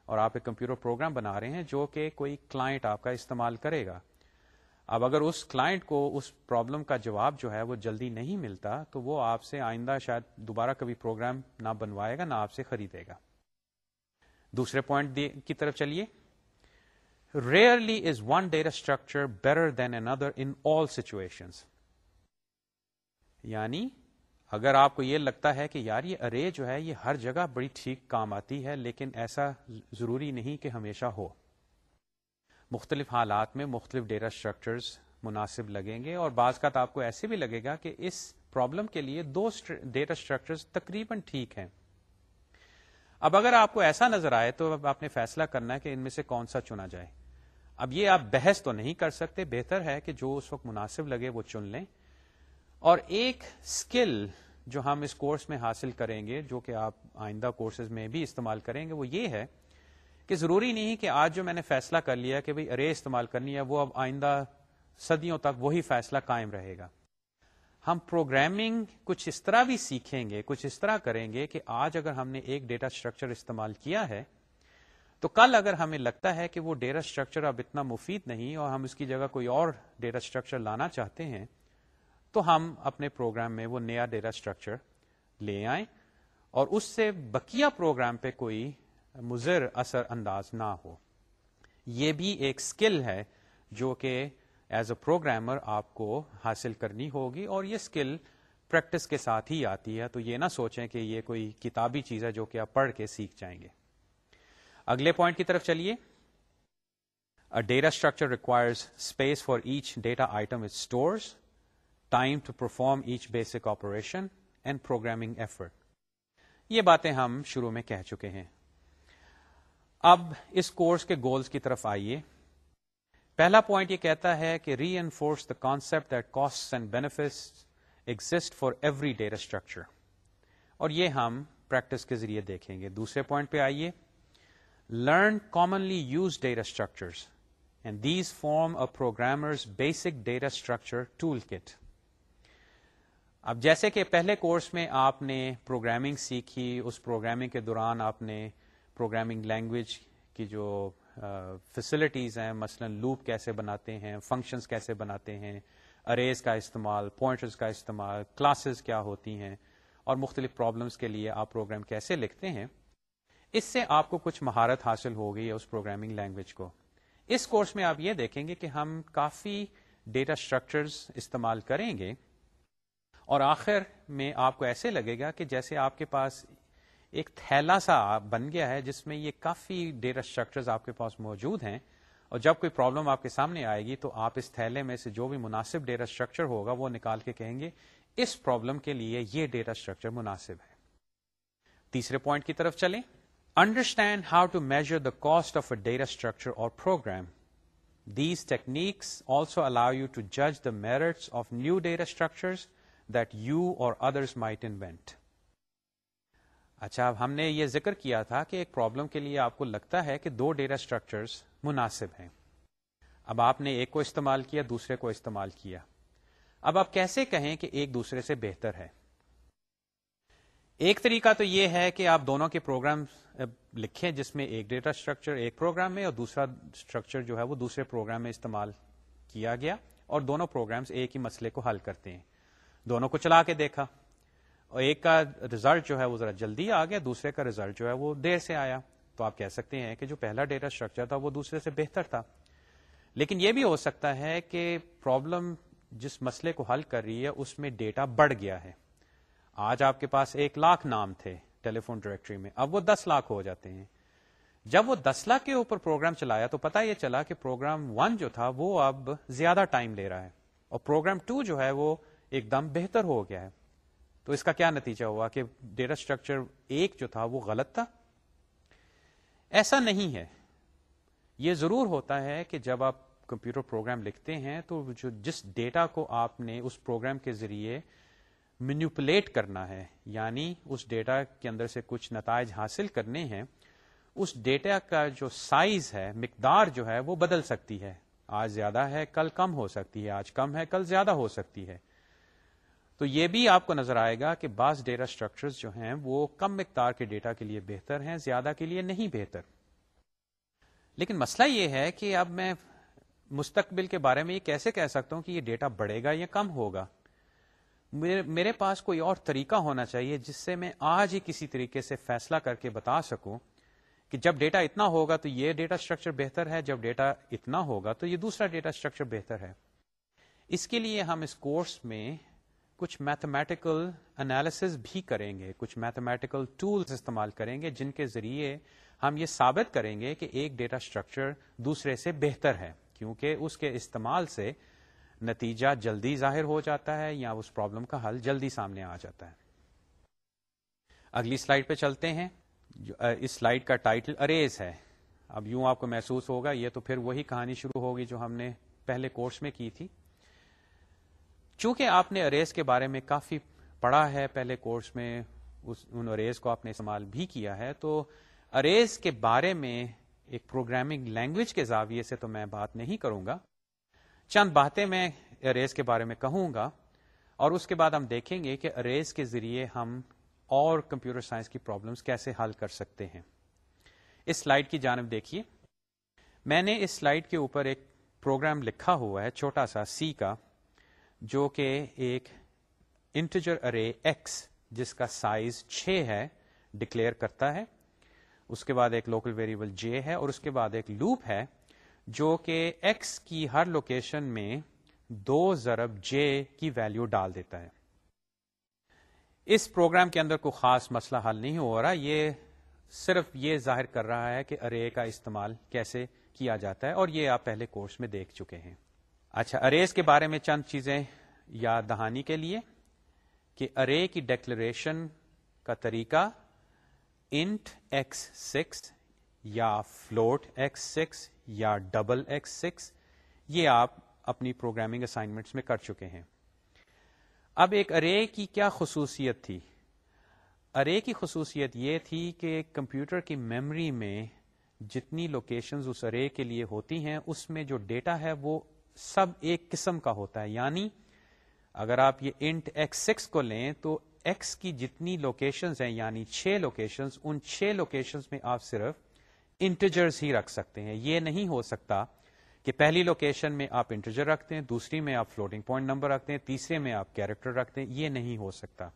اور آپ ایک کمپیوٹر پروگرام بنا رہے ہیں جو کہ کوئی کلائنٹ آپ کا استعمال کرے گا۔ اب اگر اس کلائنٹ کو اس پرابلم کا جواب جو ہے وہ جلدی نہیں ملتا تو وہ آپ سے آئندہ شاید دوبارہ کبھی پروگرام نہ بنوائے گا، نہ آپ سے خریدے گا۔ دوسرے پوائنٹ کی طرف چلیے۔ Rarely is one data structure better than another in all situation یعنی اگر آپ کو یہ لگتا ہے کہ یار یہ ارے جو ہے یہ ہر جگہ بڑی ٹھیک کام آتی ہے، لیکن ایسا ضروری نہیں کہ ہمیشہ ہو۔ مختلف حالات میں مختلف ڈیٹا اسٹرکچرز مناسب لگیں گے اور بعض کا تو آپ کو ایسے بھی لگے گا کہ اس پرابلم کے لیے دو ڈیٹا اسٹرکچرز تقریباً ٹھیک ہیں۔ اب اگر آپ کو ایسا نظر آئے تو اب آپ نے فیصلہ کرنا ہے کہ ان میں سے کون سا چنا جائے۔ اب یہ آپ بحث تو نہیں کر سکتے، بہتر ہے کہ جو اس وقت مناسب لگے وہ چن لیں۔ اور ایک اسکل جو ہم اس کورس میں حاصل کریں گے، جو کہ آپ آئندہ کورسز میں بھی استعمال کریں گے، وہ یہ ہے کہ ضروری نہیں کہ آج جو میں نے فیصلہ کر لیا کہ بھئی ارے استعمال کرنی ہے، وہ اب آئندہ صدیوں تک وہی فیصلہ قائم رہے گا۔ ہم پروگرامنگ کچھ اس طرح بھی سیکھیں گے، کچھ اس طرح کریں گے کہ آج اگر ہم نے ایک ڈیٹا اسٹرکچر استعمال کیا ہے، تو کل اگر ہمیں لگتا ہے کہ وہ ڈیٹا اسٹرکچر اب اتنا مفید نہیں اور ہم اس کی جگہ کوئی اور ڈیٹا اسٹرکچر لانا چاہتے ہیں تو ہم اپنے پروگرام میں وہ نیا ڈیٹا اسٹرکچر لے آئیں اور اس سے بکیا پروگرام پہ کوئی مضر اثر انداز نہ ہو۔ یہ بھی ایک اسکل ہے جو کہ ایز اے پروگرامر آپ کو حاصل کرنی ہوگی اور یہ اسکل پریکٹس کے ساتھ ہی آتی ہے، تو یہ نہ سوچیں کہ یہ کوئی کتابی چیز ہے جو کہ آپ پڑھ کے سیکھ جائیں گے۔ اگلے پوائنٹ کی طرف چلیے۔ Data structure requires space for each data item it stores time to perform each basic operation and programming effort یہ باتیں ہم شروع میں کہہ چکے ہیں۔ اب اس کورس کے گولز کی طرف آئیے۔ پہلا پوائنٹ یہ کہتا ہے کہ reinforce the concept that cost and benefit exist for every data structure اور یہ ہم پریکٹس کے ذریعے دیکھیں گے۔ دوسرے پوائنٹ پہ آئیے۔ Learn commonly use data structures and these form a programmers basic data structure toolkit اب جیسے کہ پہلے کورس میں آپ نے پروگرامنگ سیکھی، اس پروگرامنگ کے دوران آپ نے پروگرامنگ لینگویج کی جو فیسلٹیز ہیں، مثلا لوپ کیسے بناتے ہیں فنکشنز کیسے بناتے ہیں اریز کا استعمال پوائنٹرز کا استعمال کلاسز کیا ہوتی ہیں، اور مختلف پرابلمس کے لیے آپ پروگرام کیسے لکھتے ہیں، اس سے آپ کو کچھ مہارت حاصل ہو گئی ہے اس پروگرامنگ لینگویج کو۔ اس کورس میں آپ یہ دیکھیں گے کہ ہم کافی ڈیٹا اسٹرکچرز استعمال کریں گے۔ اور آخر میں آپ کو ایسے لگے گا کہ جیسے آپ کے پاس ایک تھیلا سا بن گیا ہے جس میں یہ کافی ڈیٹا اسٹرکچرز آپ کے پاس موجود ہیں اور جب کوئی پرابلم آپ کے سامنے آئے گی تو آپ اس تھیلے میں سے جو بھی مناسب ڈیٹا اسٹرکچر ہوگا وہ نکال کے کہیں گے، اس پرابلم کے لیے یہ ڈیٹا اسٹرکچر مناسب ہے۔ تیسرے پوائنٹ کی طرف چلیں۔ Understand how to measure the cost of a data structure or program these techniques also allow you to جج the merits of new data structure that you or others might invent اچھا اب ہم نے یہ ذکر کیا تھا کہ ایک پرابلم کے لیے آپ کو لگتا ہے کہ دو ڈیٹا اسٹرکچرس مناسب ہیں۔ اب آپ نے ایک کو استعمال کیا، دوسرے کو استعمال کیا۔ اب آپ کیسے کہیں کہ ایک دوسرے سے بہتر ہے؟ ایک طریقہ تو یہ ہے کہ آپ دونوں کے پروگرام لکھیں جس میں ایک ڈیٹا اسٹرکچر ایک پروگرام میں اور دوسرا اسٹرکچر جو ہے وہ دوسرے پروگرام میں استعمال کیا گیا اور دونوں پروگرامز ایک ہی مسئلے کو حل کرتے ہیں۔ دونوں کو چلا کے دیکھا۔ اور ایک کا ریزلٹ جو ہے وہ ذرا جلدی آ گیا، دوسرے کا ریزلٹ جو ہے وہ دیر سے آیا۔ تو آپ کہہ سکتے ہیں کہ جو پہلا ڈیٹا اسٹرکچر تھا وہ دوسرے سے بہتر تھا۔ لیکن یہ بھی ہو سکتا ہے کہ پرابلم جس مسئلے کو حل کر رہی ہے، اس میں ڈیٹا بڑھ گیا ہے۔ آج آپ کے پاس ایک لاکھ نام تھے ٹیلی فون ڈائریکٹری میں، اب وہ دس لاکھ ہو جاتے ہیں۔ جب وہ دس لاکھ کے اوپر پروگرام چلایا تو پتا یہ چلا کہ پروگرام ون جو تھا وہ اب زیادہ ٹائم لے رہا ہے۔ اور پروگرام ٹو جو ہے وہ ایک دم بہتر ہو گیا ہے۔ تو اس کا کیا نتیجہ ہوا کہ ڈیٹا اسٹرکچر ایک جو تھا وہ غلط تھا؟ ایسا نہیں ہے۔ یہ ضرور ہوتا ہے کہ جب آپ کمپیوٹر پروگرام لکھتے ہیں تو جو جس ڈیٹا کو آپ نے اس پروگرام کے ذریعے مینوپولیٹ کرنا ہے یعنی اس ڈیٹا کے اندر سے کچھ نتائج حاصل کرنے ہیں، اس ڈیٹا کا جو سائز ہے، مقدار جو ہے، وہ بدل سکتی ہے۔ آج زیادہ ہے، کل کم ہو سکتی ہے۔ آج کم ہے، کل زیادہ ہو سکتی ہے۔ تو یہ بھی آپ کو نظر آئے گا کہ بعض ڈیٹا اسٹرکچرز جو ہیں وہ کم مقدار کے ڈیٹا کے لیے بہتر ہیں، زیادہ کے لیے نہیں بہتر۔ لیکن مسئلہ یہ ہے کہ اب میں مستقبل کے بارے میں یہ کیسے کہہ سکتا ہوں کہ یہ ڈیٹا بڑھے گا یا کم ہوگا؟ میرے پاس کوئی اور طریقہ ہونا چاہیے جس سے میں آج ہی کسی طریقے سے فیصلہ کر کے بتا سکوں کہ جب ڈیٹا اتنا ہوگا تو یہ ڈیٹا اسٹرکچر بہتر ہے، جب ڈیٹا اتنا ہوگا تو یہ دوسرا ڈیٹا اسٹرکچر بہتر ہے۔ اس کے لیے ہم اس کورس میں کچھ میتھمیٹیکل انالیس بھی کریں گے، کچھ میتھمیٹیکل ٹولس استعمال کریں گے، جن کے ذریعے ہم یہ ثابت کریں گے کہ ایک ڈیٹا اسٹرکچر دوسرے سے بہتر ہے، کیونکہ اس کے استعمال سے نتیجہ جلدی ظاہر ہو جاتا ہے یا اس پرابلم کا حل جلدی سامنے آ جاتا ہے۔ اگلی سلائڈ پہ چلتے ہیں۔ اس سلائڈ کا ٹائٹل اریز ہے۔ اب یوں آپ کو محسوس ہوگا، یہ تو پھر وہی کہانی شروع ہوگی جو ہم نے پہلے کورس میں کی تھی۔ چونکہ آپ نے اریز کے بارے میں کافی پڑھا ہے، پہلے کورس میں اس ان اریز کو آپ نے استعمال بھی کیا ہے، تو اریز کے بارے میں ایک پروگرامنگ لینگویج کے زاویے سے تو میں بات نہیں کروں گا۔ چند باتیں میں اریز کے بارے میں کہوں گا اور اس کے بعد ہم دیکھیں گے کہ اریز کے ذریعے ہم اور کمپیوٹر سائنس کی پرابلمس کیسے حل کر سکتے ہیں۔ اس سلائڈ کی جانب دیکھیے۔ میں نے اس سلائڈ کے اوپر ایک پروگرام لکھا ہوا ہے، چھوٹا سا سی کا۔ جو کہ ایک انٹیجر ارے ایکس جس کا سائز چھ ہے ڈکلیئر کرتا ہے۔ اس کے بعد ایک لوکل ویریبل جے ہے اور اس کے بعد ایک لوپ ہے، جو کہ ایکس کی ہر لوکیشن میں دو ضرب جے کی ویلو ڈال دیتا ہے۔ اس پروگرام کے اندر کوئی خاص مسئلہ حل نہیں ہو رہا، یہ صرف یہ ظاہر کر رہا ہے کہ ارے کا استعمال کیسے کیا جاتا ہے اور یہ آپ پہلے کورس میں دیکھ چکے ہیں۔ اچھا اریز کے بارے میں چند چیزیں یاد دہانی کے لیے کہ ارے کی ڈیکلریشن کا طریقہ انٹ ایکس سکس یا فلوٹ ایکس سکس یا ڈبل ایکس سکس، یہ آپ اپنی پروگرامنگ اسائنمنٹس میں کر چکے ہیں۔ اب ایک ارے کی کیا خصوصیت تھی؟ ارے کی خصوصیت یہ تھی کہ کمپیوٹر کی میمری میں جتنی لوکیشنز اس ارے کے لیے ہوتی ہیں، اس میں جو ڈیٹا ہے وہ سب ایک قسم کا ہوتا ہے۔ یعنی اگر آپ یہ انٹ ایکس سکس کو لیں تو ایکس کی جتنی لوکیشنز ہیں یعنی چھ لوکیشنز ان چھ لوکیشنز میں آپ صرف انٹیجرز ہی رکھ سکتے ہیں۔ یہ نہیں ہو سکتا کہ پہلی لوکیشن میں آپ انٹرجر رکھتے ہیں، دوسری میں آپ فلوٹنگ پوائنٹ نمبر رکھتے ہیں، تیسرے میں آپ کیریکٹر رکھتے ہیں۔ یہ نہیں ہو سکتا۔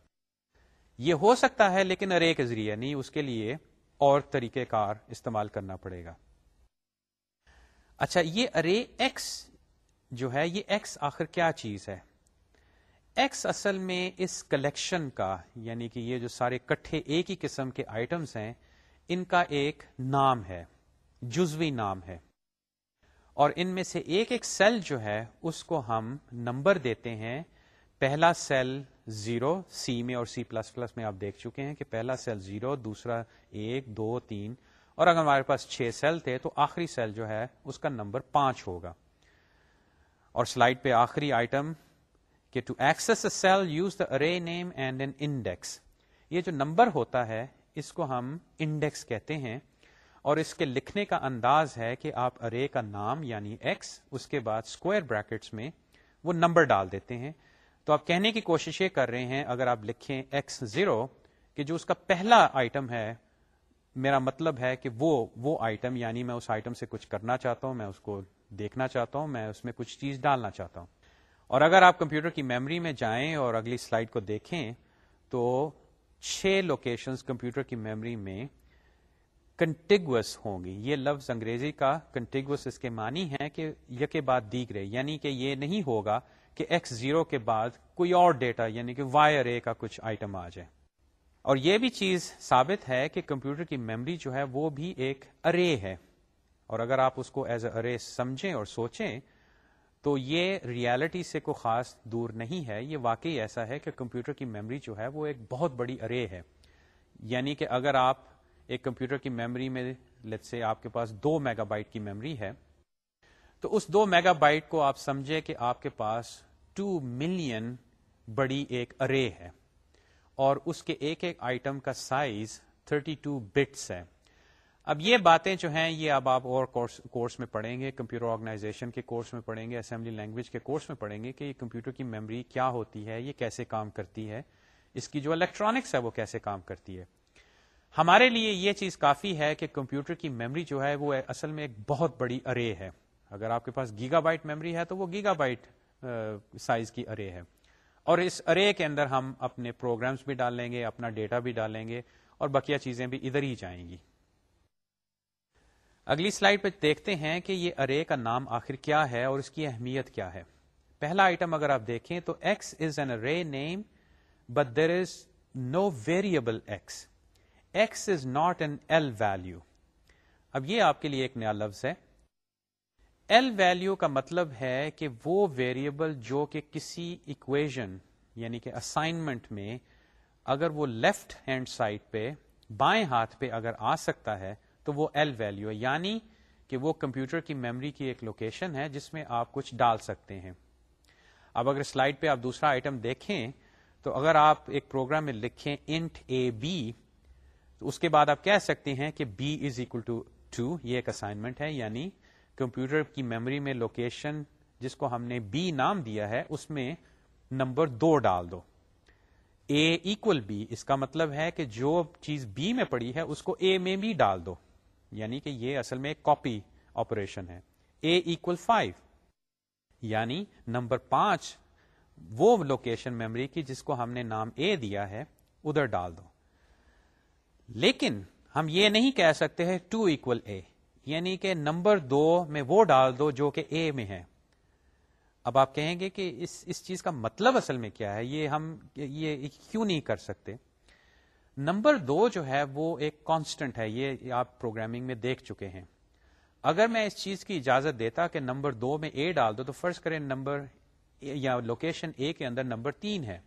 یہ ہو سکتا ہے، لیکن ارے کے ذریعے نہیں، اس کے لیے اور طریقہ کار استعمال کرنا پڑے گا۔ اچھا یہ ارے ایکس جو ہے یہ ایکس آخر کیا چیز ہے؟ ایکس اصل میں اس کلیکشن کا یعنی کہ یہ جو سارے کٹھے ایک ہی قسم کے آئٹمس ہیں، ان کا ایک نام ہے، جزوی نام ہے۔ اور ان میں سے ایک ایک سیل جو ہے، اس کو ہم نمبر دیتے ہیں۔ پہلا سیل زیرو سی میں اور سی پلس پلس میں آپ دیکھ چکے ہیں کہ پہلا سیل زیرو دوسرا ایک، دو، تین۔ اور اگر ہمارے پاس چھ سیل تھے، تو آخری سیل جو ہے، اس کا نمبر پانچ ہوگا۔ اور سلائڈ پہ آخری آئٹم کہ to access a cell use the array name and an index یہ جو نمبر ہوتا ہے، اس کو ہم انڈیکس کہتے ہیں، اور اس کے لکھنے کا انداز ہے کہ آپ ارے کا نام یعنی ایکس اس کے بعد اسکوائر بریکٹس میں وہ نمبر ڈال دیتے ہیں۔ تو آپ کہنے کی کوشش یہ کر رہے ہیں، اگر آپ لکھیں ایکس زیرو کہ جو اس کا پہلا آئٹم ہے، میرا مطلب ہے کہ وہ وہ آئٹم یعنی میں اس آئٹم سے کچھ کرنا چاہتا ہوں، میں اس کو دیکھنا چاہتا ہوں، میں اس میں کچھ چیز ڈالنا چاہتا ہوں۔ اور اگر آپ کمپیوٹر کی میموری میں جائیں اور اگلی سلائڈ کو دیکھیں، تو چھ لوکیشنز کمپیوٹر کی میموری میں کنٹیگوس ہوں گی۔ یہ لفظ انگریزی کا کنٹیگوس اس کے معنی ہے کہ یکے بعد دیگر یعنی کہ یہ نہیں ہوگا کہ ایکس زیرو کے بعد کوئی اور ڈیٹا یعنی کہ وائی ارے کا کچھ آئٹم آ جائے۔ اور یہ بھی چیز ثابت ہے کہ کمپیوٹر کی میموری جو ہے وہ بھی ایک ارے ہے۔ اور اگر آپ اس کو ایز اے ارے سمجھیں اور سوچیں، تو یہ ریالٹی سے کوئی خاص دور نہیں ہے۔ یہ واقعی ایسا ہے کہ کمپیوٹر کی میموری جو ہے وہ ایک بہت بڑی ارے ہے۔ یعنی کہ اگر آپ ایک کمپیوٹر کی میموری میں لیٹ سے آپ کے پاس دو میگا بائٹ کی میموری ہے، تو اس دو میگا بائٹ کو آپ سمجھے کہ آپ کے پاس ٹو ملین بڑی ایک ارے ہے۔ اور اس کے ایک ایک آئٹم کا سائز 32 ٹو بٹس ہے۔ اب یہ باتیں جو ہیں، یہ اب آپ اور کورس میں پڑھیں گے، کمپیوٹر آرگنائزیشن کے کورس میں پڑھیں گے اسمبلی لینگویج کے کورس میں پڑھیں گے کہ یہ کمپیوٹر کی میموری کیا ہوتی ہے، یہ کیسے کام کرتی ہے، اس کی جو الیکٹرانکس ہے وہ کیسے کام کرتی ہے۔ ہمارے لیے یہ چیز کافی ہے کہ کمپیوٹر کی میموری جو ہے وہ اصل میں ایک بہت بڑی ارے ہے۔ اگر آپ کے پاس گیگا بائٹ میموری ہے تو وہ گیگا بائٹ سائز کی ارے ہے۔ اور اس ارے کے اندر ہم اپنے پروگرامز بھی ڈال لیں گے، اپنا ڈیٹا بھی ڈالیں گے اور بقیہ چیزیں بھی ادھر ہی جائیں گی۔ اگلی سلائڈ پہ دیکھتے ہیں کہ یہ ارے کا نام آخر کیا ہے اور اس کی اہمیت کیا ہے۔ پہلا آئٹم اگر آپ دیکھیں تو x is an array name but there is no variable x x is not an L value اب یہ آپ کے لیے ایک نیا لفظ ہے۔ ایل ویلو کا مطلب ہے کہ وہ ویریبل جو کہ کسی اکویژن یعنی کہ اسائنمنٹ میں اگر وہ لیفٹ ہینڈ سائڈ پہ، بائیں ہاتھ پہ اگر آ سکتا ہے تو وہ ایل ویلو ہے یعنی کہ وہ کمپیوٹر کی میموری کی ایک لوکیشن ہے جس میں آپ کچھ ڈال سکتے ہیں۔ اب اگر سلائڈ پہ آپ دوسرا آئٹم دیکھیں، تو اگر آپ ایک پروگرام میں لکھیں انٹ اے بی تو اس کے بعد آپ کہہ سکتے ہیں کہ b is equal to two یہ ایک اسائنمنٹ ہے یعنی کمپیوٹر کی میموری میں لوکیشن جس کو ہم نے بی نام دیا ہے، اس میں نمبر دو ڈال دو۔ اے ایکول بی اس کا مطلب ہے کہ جو چیز بی میں پڑی ہے، اس کو اے میں بھی ڈال دو۔ یعنی کہ یہ اصل میں کاپی آپریشن ہے. اے ایکول فائیو یعنی نمبر پانچ وہ لوکیشن میموری کی جس کو ہم نے نام اے دیا ہے، ادھر ڈال دو. لیکن ہم یہ نہیں کہہ سکتے ہیں ٹو اکول اے یعنی کہ نمبر دو میں وہ ڈال دو جو کہ اے میں ہے. اب آپ کہیں گے کہ اس اس چیز کا مطلب اصل میں کیا ہے؟ یہ ہم، یہ کیوں نہیں کر سکتے؟ نمبر دو جو ہے وہ ایک کانسٹنٹ ہے، یہ آپ پروگرامنگ میں دیکھ چکے ہیں۔ اگر میں اس چیز کی اجازت دیتا کہ نمبر دو میں اے ڈال دو، تو فرض کریں نمبر یا لوکیشن اے کے اندر نمبر تین ہے۔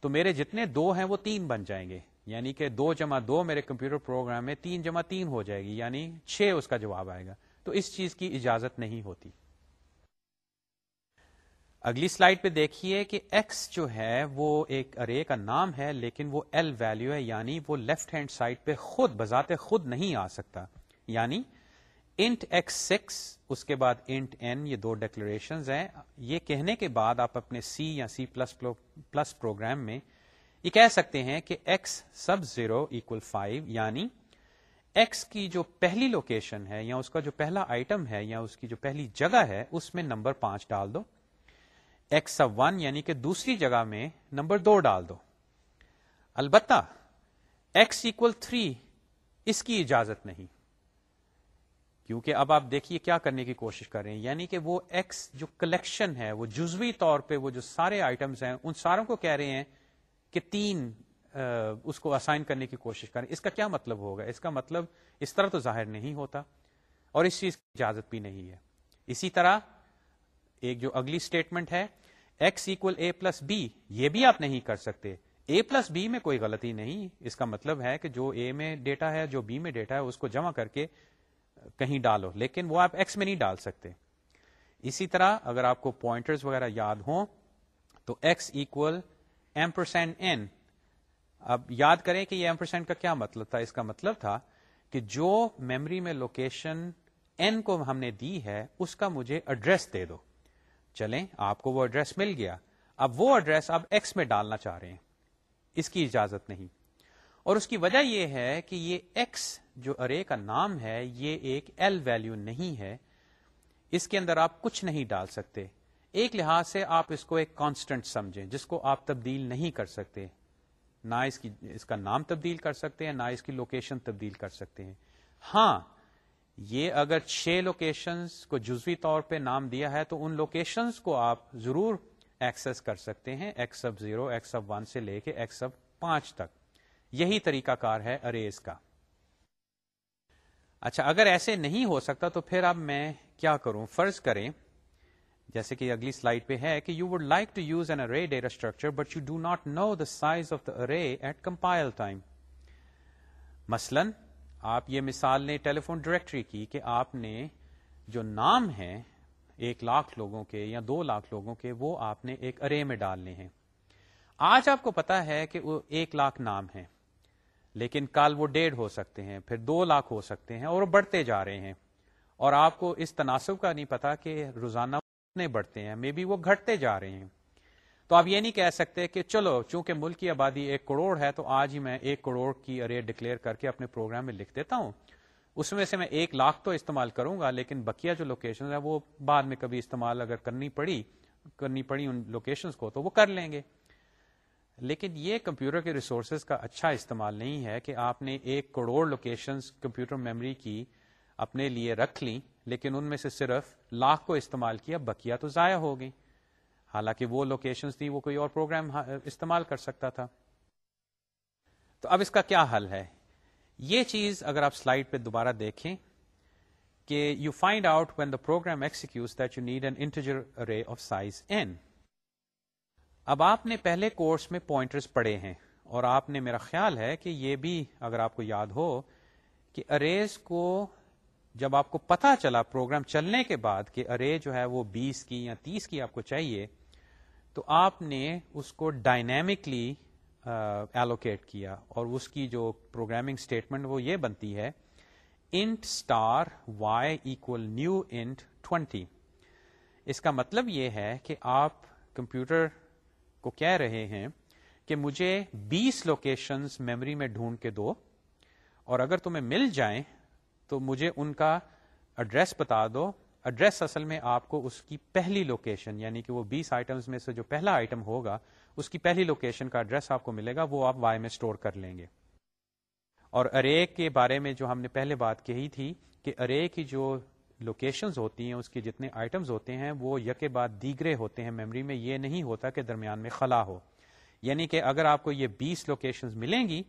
تو میرے جتنے دو ہیں وہ تین بن جائیں گے۔ یعنی کہ دو جمع دو میرے کمپیوٹر پروگرام میں تین جمع تین ہو جائے گی یعنی چھ اس کا جواب آئے گا۔ تو اس چیز کی اجازت نہیں ہوتی۔ اگلی سلائڈ پہ دیکھیے کہ ایکس جو ہے وہ ایک ارے کا نام ہے، لیکن وہ ایل ویلو ہے یعنی وہ لیفٹ ہینڈ سائڈ پہ خود بذات خود نہیں آ سکتا۔ یعنی انٹ ایکس سکس اس کے بعد انٹ این یہ دو ڈیکلریشن ہیں۔ یہ کہنے کے بعد آپ اپنے سی یا سی پلس پلس پروگرام میں یہ کہہ سکتے ہیں کہ x sub zero equal five یعنی ایکس کی جو پہلی لوکیشن ہے یا اس کا جو پہلا آئٹم ہے یا اس کی جو پہلی جگہ ہے، اس میں نمبر پانچ ڈال دو۔ ایکس سب ون یعنی کہ دوسری جگہ میں نمبر دو ڈال دو۔ البتہ ایکس اکول تھری اس کی اجازت نہیں۔ کیونکہ اب آپ دیکھیے کیا کرنے کی کوشش کر رہے ہیں۔ یعنی کہ وہ ایکس جو کلیکشن ہے، وہ جزوی طور پہ وہ جو سارے آئٹمس ہیں، ان ساروں کو کہہ رہے ہیں کہ تین اس کو اسائن کرنے کی کوشش کریں۔ اس کا کیا مطلب ہوگا؟ اس کا مطلب اس طرح تو ظاہر نہیں ہوتا اور اس چیز کی اجازت بھی نہیں ہے۔ اسی طرح ایک جو اگلی اسٹیٹمنٹ ہے x equal a plus b یہ بھی آپ نہیں کر سکتے۔ اے پلس بی میں کوئی غلطی نہیں۔ اس کا مطلب ہے کہ جو اے میں ڈیٹا ہے، جو بی میں ڈیٹا ہے، اس کو جمع کر کے کہیں ڈالو۔ لیکن وہ آپ ایکس میں نہیں ڈال سکتے۔ اسی طرح اگر آپ کو پوائنٹرز وغیرہ یاد ہوں، تو x equal m percent n اب یاد کریں کہ یہ ایم پرسینٹ کا کیا مطلب تھا؟ اس کا مطلب تھا کہ جو میموری میں لوکیشن این کو ہم نے دی ہے، اس کا مجھے ایڈریس دے دو۔ چلیں، آپ کو وہ ایڈریس مل گیا۔ اب وہ ایڈریس آپ ایکس میں ڈالنا چاہ رہے ہیں۔ اس کی اجازت نہیں۔ اور اس کی وجہ یہ ہے کہ یہ ایکس جو ارے کا نام ہے، یہ ایک ایل ویلو نہیں ہے۔ اس کے اندر آپ کچھ نہیں ڈال سکتے۔ ایک لحاظ سے آپ اس کو ایک کانسٹنٹ سمجھیں، جس کو آپ تبدیل نہیں کر سکتے۔ نہ اس کی، اس کا نام تبدیل کر سکتے ہیں، نہ اس کی لوکیشن تبدیل کر سکتے ہیں۔ ہاں یہ اگر چھ لوکیشنز کو جزوی طور پہ نام دیا ہے تو ان لوکیشنز کو آپ ضرور ایکسس کر سکتے ہیں x sub zero x sub one سے لے کے ایکس سب پانچ تک۔ یہی طریقہ کار ہے اریز کا۔ اچھا اگر ایسے نہیں ہو سکتا تو پھر اب میں کیا کروں؟ فرض کریں، جیسے کہ اگلی سلائڈ پہ ہے کہ you would like to use an array data structure but you do not know the size of the array at compile time مثلاً آپ یہ مثال نے ٹیلیفون ڈائریکٹری کی کہ آپ نے جو نام ہے ایک لاکھ لوگوں کے یا دو لاکھ لوگوں کے، وہ آپ نے ایک ارے میں ڈالنے ہیں۔ آج آپ کو پتا ہے کہ وہ ایک لاکھ نام ہے لیکن کل وہ ڈیڑھ ہو سکتے ہیں، پھر دو لاکھ ہو سکتے ہیں اور وہ بڑھتے جا رہے ہیں۔ اور آپ کو اس تناسب کا نہیں پتا کہ روزانہ بڑھتے ہیں مے بی وہ گھٹتے جا رہے ہیں۔ تو آپ یہ نہیں کہہ سکتے کہ چلو، چونکہ ملک کی آبادی ایک کروڑ ہے، تو آج ہی میں ایک کروڑ کی ارے ڈکلیئر کر کے اپنے پروگرام میں لکھ دیتا ہوں۔ اس میں سے میں ایک لاکھ تو استعمال کروں گا، لیکن بکیا جو لوکیشن ہے وہ بعد میں کبھی استعمال اگر کرنی پڑی کرنی پڑی ان لوکیشن کو، تو وہ کر لیں گے۔ لیکن یہ کمپیوٹر کے ریسورسز کا اچھا استعمال نہیں ہے کہ آپ نے ایک کروڑ لوکیشن کمپیوٹر میموری کی اپنے لیے رکھ لی لیکن ان میں سے صرف لاکھ کو استعمال کیا بکیا تو ضائع ہو گئی حالانکہ وہ لوکیشن تھی وہ کوئی اور پروگرام ہاں، استعمال کر سکتا تھا۔ تو اب اس کا کیا حل ہے؟ یہ چیز اگر آپ سلائڈ پہ دوبارہ دیکھیں کہ you find out when the program executes that you need an integer array of size n اب آپ نے پہلے کورس میں پوائنٹرز پڑھے ہیں اور آپ نے میرا خیال ہے کہ یہ بھی اگر آپ کو یاد ہو کہ اریز کو جب آپ کو پتا چلا پروگرام چلنے کے بعد کہ ارے جو ہے وہ بیس کی یا تیس کی آپ کو چاہیے تو آپ نے اس کو ڈائنامکلی ایلوکیٹ کیا اور اس کی جو پروگرامنگ اسٹیٹمنٹ وہ یہ بنتی ہے int star y equal new int twenty اس کا مطلب یہ ہے کہ آپ کمپیوٹر کو کہہ رہے ہیں کہ مجھے بیس لوکیشنز میموری میں ڈھونڈ کے دو اور اگر تمہیں مل جائیں تو مجھے ان کا ایڈریس بتا دو ایڈریس اصل میں آپ کو اس کی پہلی لوکیشن یعنی کہ وہ بیس آئٹمس میں سے جو پہلا آئٹم ہوگا، اس کی پہلی لوکیشن کا ایڈریس آپ کو ملے گا، وہ آپ وائی میں اسٹور کر لیں گے۔ اور ارے کے بارے میں جو ہم نے پہلے بات کہی تھی کہ ارے کی جو لوکیشنز ہوتی ہیں، اس کے جتنے آئٹمز ہوتے ہیں، وہ یکے بعد دیگرے ہوتے ہیں۔ میموری میں یہ نہیں ہوتا کہ درمیان میں خلا ہو۔ یعنی کہ اگر آپ کو یہ بیس لوکیشنز ملیں گی،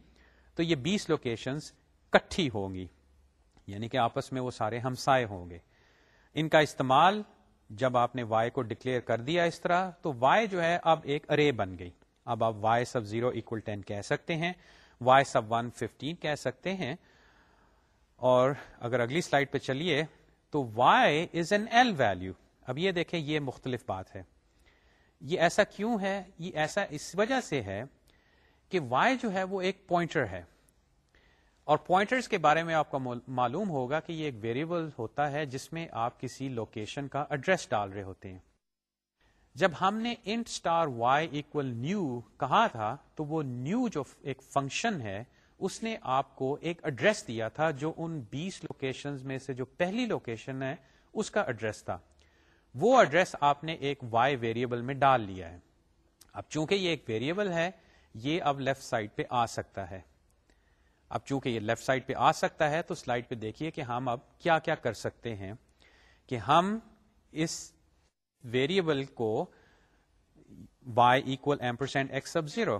تو یہ بیس لوکیشنز کٹھی ہوں گی۔ یعنی کہ آپس میں وہ سارے ہمسائے ہوں گے۔ ان کا استعمال جب آپ نے وائی کو ڈکلیئر کر دیا اس طرح، تو وائی جو ہے اب ایک ارے بن گئی۔ اب آپ y sub zero equal ten کہہ سکتے ہیں وائی سب ون ففٹین کہہ سکتے ہیں۔ اور اگر اگلی سلائڈ پہ چلیے، تو y is an L value اب یہ دیکھیں، یہ مختلف بات ہے۔ یہ ایسا کیوں ہے؟ یہ ایسا اس وجہ سے ہے کہ وائی جو ہے وہ ایک پوائنٹر ہے۔ اور پوائنٹرز کے بارے میں آپ کو معلوم ہوگا کہ یہ ایک ویریبل ہوتا ہے جس میں آپ کسی لوکیشن کا ایڈریس ڈال رہے ہوتے ہیں۔ جب ہم نے int star y equal new کہا تھا، تو وہ نیو جو ایک فنکشن ہے، اس نے آپ کو ایک ایڈریس دیا تھا جو ان بیس لوکیشن میں سے جو پہلی لوکیشن ہے، اس کا ایڈریس تھا۔ وہ ایڈریس آپ نے ایک وائی ویریبل میں ڈال لیا ہے۔ اب چونکہ یہ ایک ویریبل ہے، یہ اب لیفٹ سائڈ پہ آ سکتا ہے۔ اب چونکہ یہ لیفٹ سائڈ پہ آ سکتا ہے تو سلائڈ پہ دیکھیے کہ ہم اب کیا کیا کر سکتے ہیں کہ ہم اس ویریبل کو y equal m percent x sub zero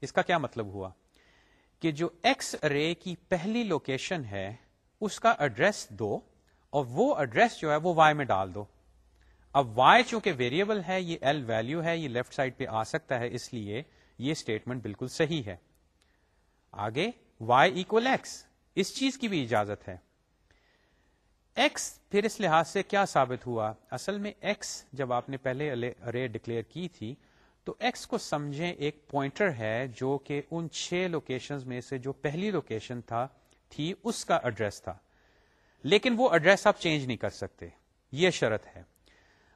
اس کا کیا مطلب ہوا؟ کہ جو ایکس رے کی پہلی لوکیشن ہے، اس کا ایڈریس دو اور وہ ایڈریس جو ہے وہ وائی میں ڈال دو۔ اب وائی چونکہ ویریبل ہے، یہ ایل ویلو ہے، یہ لیفٹ سائڈ پہ آ سکتا ہے، اس لیے یہ اسٹیٹمنٹ بالکل صحیح ہے۔ آگے وائی اکول ایکس اس چیز کی بھی اجازت ہے۔ ایکس پھر اس لحاظ سے کیا ثابت ہوا؟ اصل میں ایکس جب آپ نے پہلے ارے ڈکلیئر کی تھی، تو ایکس کو سمجھیں ایک پوائنٹر ہے جو کہ ان چھ لوکیشن میں سے جو پہلی لوکیشن تھا، تھی، اس کا ایڈریس تھا۔ لیکن وہ ایڈریس آپ چینج نہیں کر سکتے۔ یہ شرط ہے۔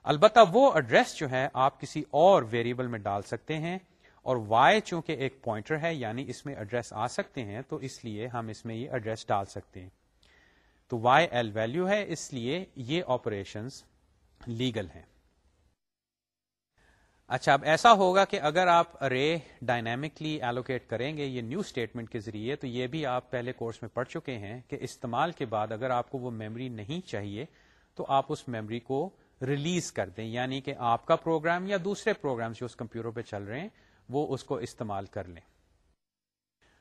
البتہ وہ ایڈریس جو ہے، آپ کسی اور ویریبل میں ڈال سکتے ہیں۔ اور وائی چونکہ ایک پوائنٹر ہے یعنی اس میں ایڈریس آ سکتے ہیں، تو اس لیے ہم اس میں یہ ایڈریس ڈال سکتے ہیں۔ تو وائی ایل ویلو ہے، اس لیے یہ آپریشن لیگل ہیں۔ اچھا اب ایسا ہوگا کہ اگر آپ رے ڈائنامکلی ایلوکیٹ کریں گے، یہ نیو اسٹیٹمنٹ کے ذریعے، تو یہ بھی آپ پہلے کورس میں پڑھ چکے ہیں کہ استعمال کے بعد اگر آپ کو وہ میموری نہیں چاہیے، تو آپ اس میموری کو ریلیز کر دیں۔ یعنی کہ آپ کا پروگرام یا دوسرے پروگرام جو اس کمپیوٹر پہ چل رہے ہیں وہ اس کو استعمال کر لیں۔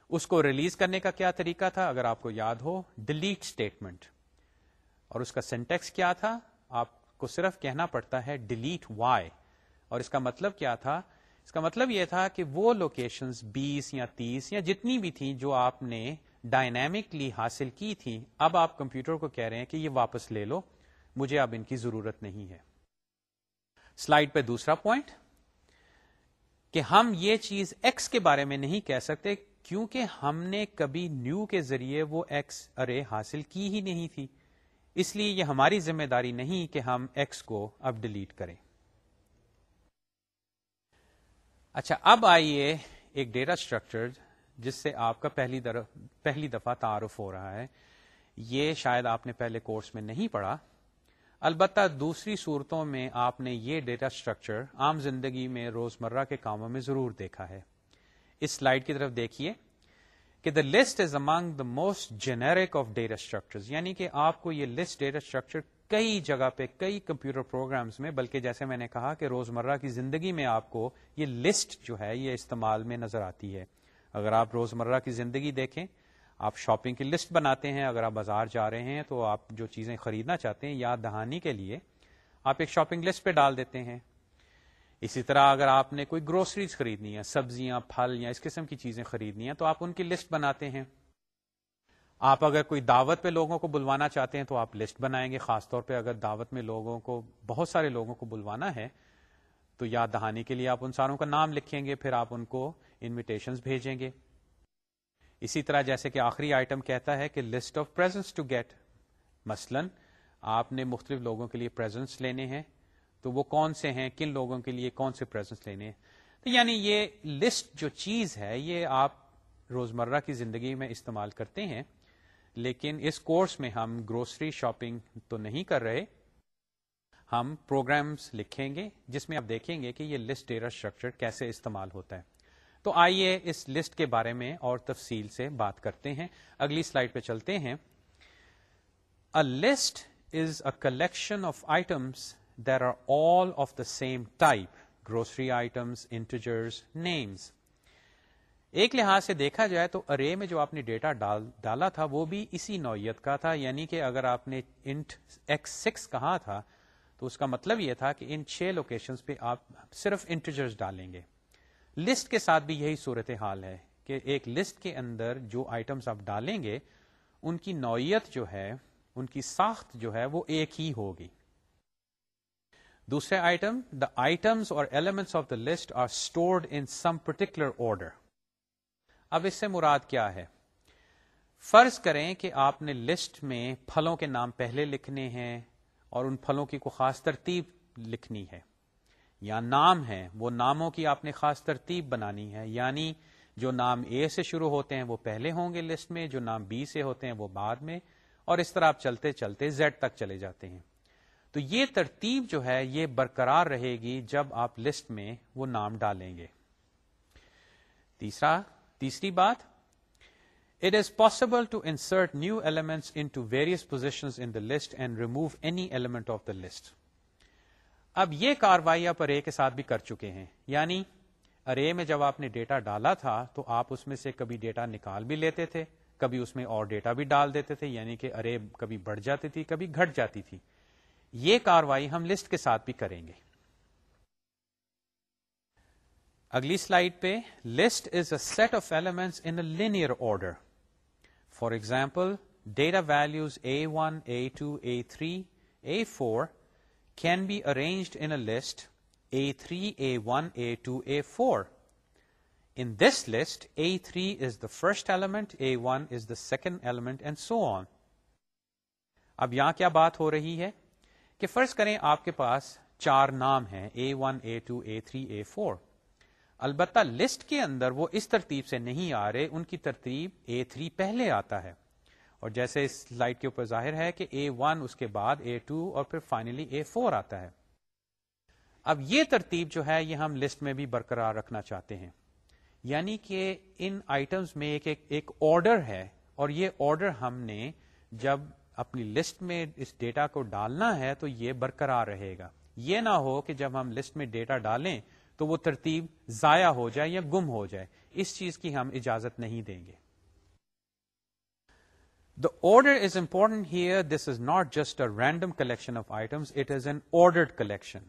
اس کو ریلیز کرنے کا کیا طریقہ تھا؟ اگر آپ کو یاد ہو، ڈیلیٹ اسٹیٹمنٹ اور اس کا سینٹیکس کیا تھا؟ آپ کو صرف کہنا پڑتا ہے ڈیلیٹ وائی۔ اور اس کا مطلب کیا تھا؟ اس کا مطلب یہ تھا کہ وہ لوکیشن بیس یا تیس یا جتنی بھی تھیں جو آپ نے ڈائنامکلی حاصل کی تھی اب آپ کمپیوٹر کو کہہ رہے ہیں کہ یہ واپس لے لو، مجھے اب ان کی ضرورت نہیں ہے۔ سلائڈ پہ دوسرا پوائنٹ۔ کہ ہم یہ چیز ایکس کے بارے میں نہیں کہہ سکتے، کیونکہ ہم نے کبھی نیو کے ذریعے وہ ایکس ارے حاصل کی ہی نہیں تھی۔ اس لیے یہ ہماری ذمہ داری نہیں کہ ہم ایکس کو اب ڈیلیٹ کریں۔ اچھا اب آئیے ایک ڈیٹا اسٹرکچر جس سے آپ کا پہلی پہلی دفعہ تعارف ہو رہا ہے۔ یہ شاید آپ نے پہلے کورس میں نہیں پڑھا۔ البتہ دوسری صورتوں میں آپ نے یہ ڈیٹا اسٹرکچر عام زندگی میں روزمرہ کے کاموں میں ضرور دیکھا ہے۔ اس سلائڈ کی طرف دیکھیے کہ the list is among the most generic of data structure یعنی کہ آپ کو یہ لسٹ ڈیٹا اسٹرکچر کئی جگہ پہ، کئی کمپیوٹر پروگرامز میں، بلکہ جیسے میں نے کہا کہ روزمرہ کی زندگی میں آپ کو یہ لسٹ جو ہے، یہ استعمال میں نظر آتی ہے۔ اگر آپ روزمرہ کی زندگی دیکھیں آپ شاپنگ کی لسٹ بناتے ہیں، اگر آپ بازار جا رہے ہیں تو آپ جو چیزیں خریدنا چاہتے ہیں، یاد دہانی کے لیے آپ ایک شاپنگ لسٹ پہ ڈال دیتے ہیں۔ اسی طرح اگر آپ نے کوئی گروسریز خریدنی ہے، سبزیاں، پھل یا اس قسم کی چیزیں خریدنی ہیں، تو آپ ان کی لسٹ بناتے ہیں۔ آپ اگر کوئی دعوت پہ لوگوں کو بلوانا چاہتے ہیں تو آپ لسٹ بنائیں گے۔ خاص طور پہ اگر دعوت میں لوگوں کو، بہت سارے لوگوں کو بلوانا ہے، تو یاد دہانی کے لیے آپ ان ساروں کا نام لکھیں گے، پھر آپ ان کو انویٹیشن بھیجیں گے۔ اسی طرح جیسے کہ آخری آئٹم کہتا ہے کہ list of persons to get مثلا آپ نے مختلف لوگوں کے لیے پرزنس لینے ہیں، تو وہ کون سے ہیں؟ کن لوگوں کے لیے کون سے پرزنس لینے ہیں؟ تو یعنی یہ لسٹ جو چیز ہے، یہ آپ روزمرہ کی زندگی میں استعمال کرتے ہیں، لیکن اس کورس میں ہم گروسری شاپنگ تو نہیں کر رہے۔ ہم پروگرامز لکھیں گے، جس میں آپ دیکھیں گے کہ یہ لسٹ ڈیٹا اسٹرکچر کیسے استعمال ہوتا ہے۔ تو آئیے اس لسٹ کے بارے میں اور تفصیل سے بات کرتے ہیں۔ اگلی سلائڈ پہ چلتے ہیں۔ A list is a collection of items there are all of the same type grocery items integers names ایک لحاظ سے دیکھا جائے تو ارے میں جو آپ نے ڈیٹا ڈال ڈالا تھا وہ بھی اسی نوعیت کا تھا یعنی کہ اگر آپ نے انٹ ایکس سکس کہا تھا تو اس کا مطلب یہ تھا کہ ان چھ لوکیشن پہ آپ صرف انٹیجرز ڈالیں گے۔ لسٹ کے ساتھ بھی یہی صورت حال ہے کہ ایک لسٹ کے اندر جو آئٹمس آپ ڈالیں گے، ان کی نوعیت جو ہے، ان کی ساخت جو ہے، وہ ایک ہی ہوگی۔ دوسرے item the items or elements of the list are stored in some particular order اب اس سے مراد کیا ہے؟ فرض کریں کہ آپ نے لسٹ میں پھلوں کے نام پہلے لکھنے ہیں اور ان پھلوں کی کوئی خاص ترتیب لکھنی ہے۔ یا نام ہے، وہ ناموں کی آپ نے خاص ترتیب بنانی ہے یعنی جو نام اے سے شروع ہوتے ہیں وہ پہلے ہوں گے لسٹ میں، جو نام بی سے ہوتے ہیں وہ بعد میں، اور اس طرح آپ چلتے چلتے زیڈ تک چلے جاتے ہیں۔ تو یہ ترتیب جو ہے، یہ برقرار رہے گی جب آپ لسٹ میں وہ نام ڈالیں گے۔ تیسرا، تیسری بات it is possible to insert new elements into various position in the list and remove any element of the list اب یہ کاروائی آپ ارے کے ساتھ بھی کر چکے ہیں۔ یعنی ارے میں جب آپ نے ڈیٹا ڈالا تھا تو آپ اس میں سے کبھی ڈیٹا نکال بھی لیتے تھے، کبھی اس میں اور ڈیٹا بھی ڈال دیتے تھے یعنی کہ ارے کبھی بڑھ جاتی تھی، کبھی گھٹ جاتی تھی۔ یہ کاروائی ہم لسٹ کے ساتھ بھی کریں گے۔ اگلی سلائڈ پہ list is a set of elements in linear order. For example, data values a one a two a three a four can be arranged in list a three a one a two a four in this list a three is the first element a one is the second element and so on اب یہاں کیا بات ہو رہی ہے کہ فرض کریں آپ کے پاس چار نام ہیں a one a two a three a four البتہ لسٹ کے اندر وہ اس ترتیب سے نہیں آ رہے، ان کی ترتیب اے تھری پہلے آتا ہے۔ اور جیسے اس لائٹ کے اوپر ظاہر ہے کہ اے ون اس کے بعد اے ٹو اور پھر فائنلی اے فور آتا ہے۔ اب یہ ترتیب جو ہے یہ ہم لسٹ میں بھی برقرار رکھنا چاہتے ہیں۔ یعنی کہ ان آئٹمس میں ایک ایک, ایک آرڈر ہے اور یہ آرڈر ہم نے جب اپنی لسٹ میں اس ڈیٹا کو ڈالنا ہے تو یہ برقرار رہے گا۔ یہ نہ ہو کہ جب ہم لسٹ میں ڈیٹا ڈالیں تو وہ ترتیب ضائع ہو جائے یا گم ہو جائے۔ اس چیز کی ہم اجازت نہیں دیں گے۔ The order is important here this is not just a random collection of items it is an ordered collection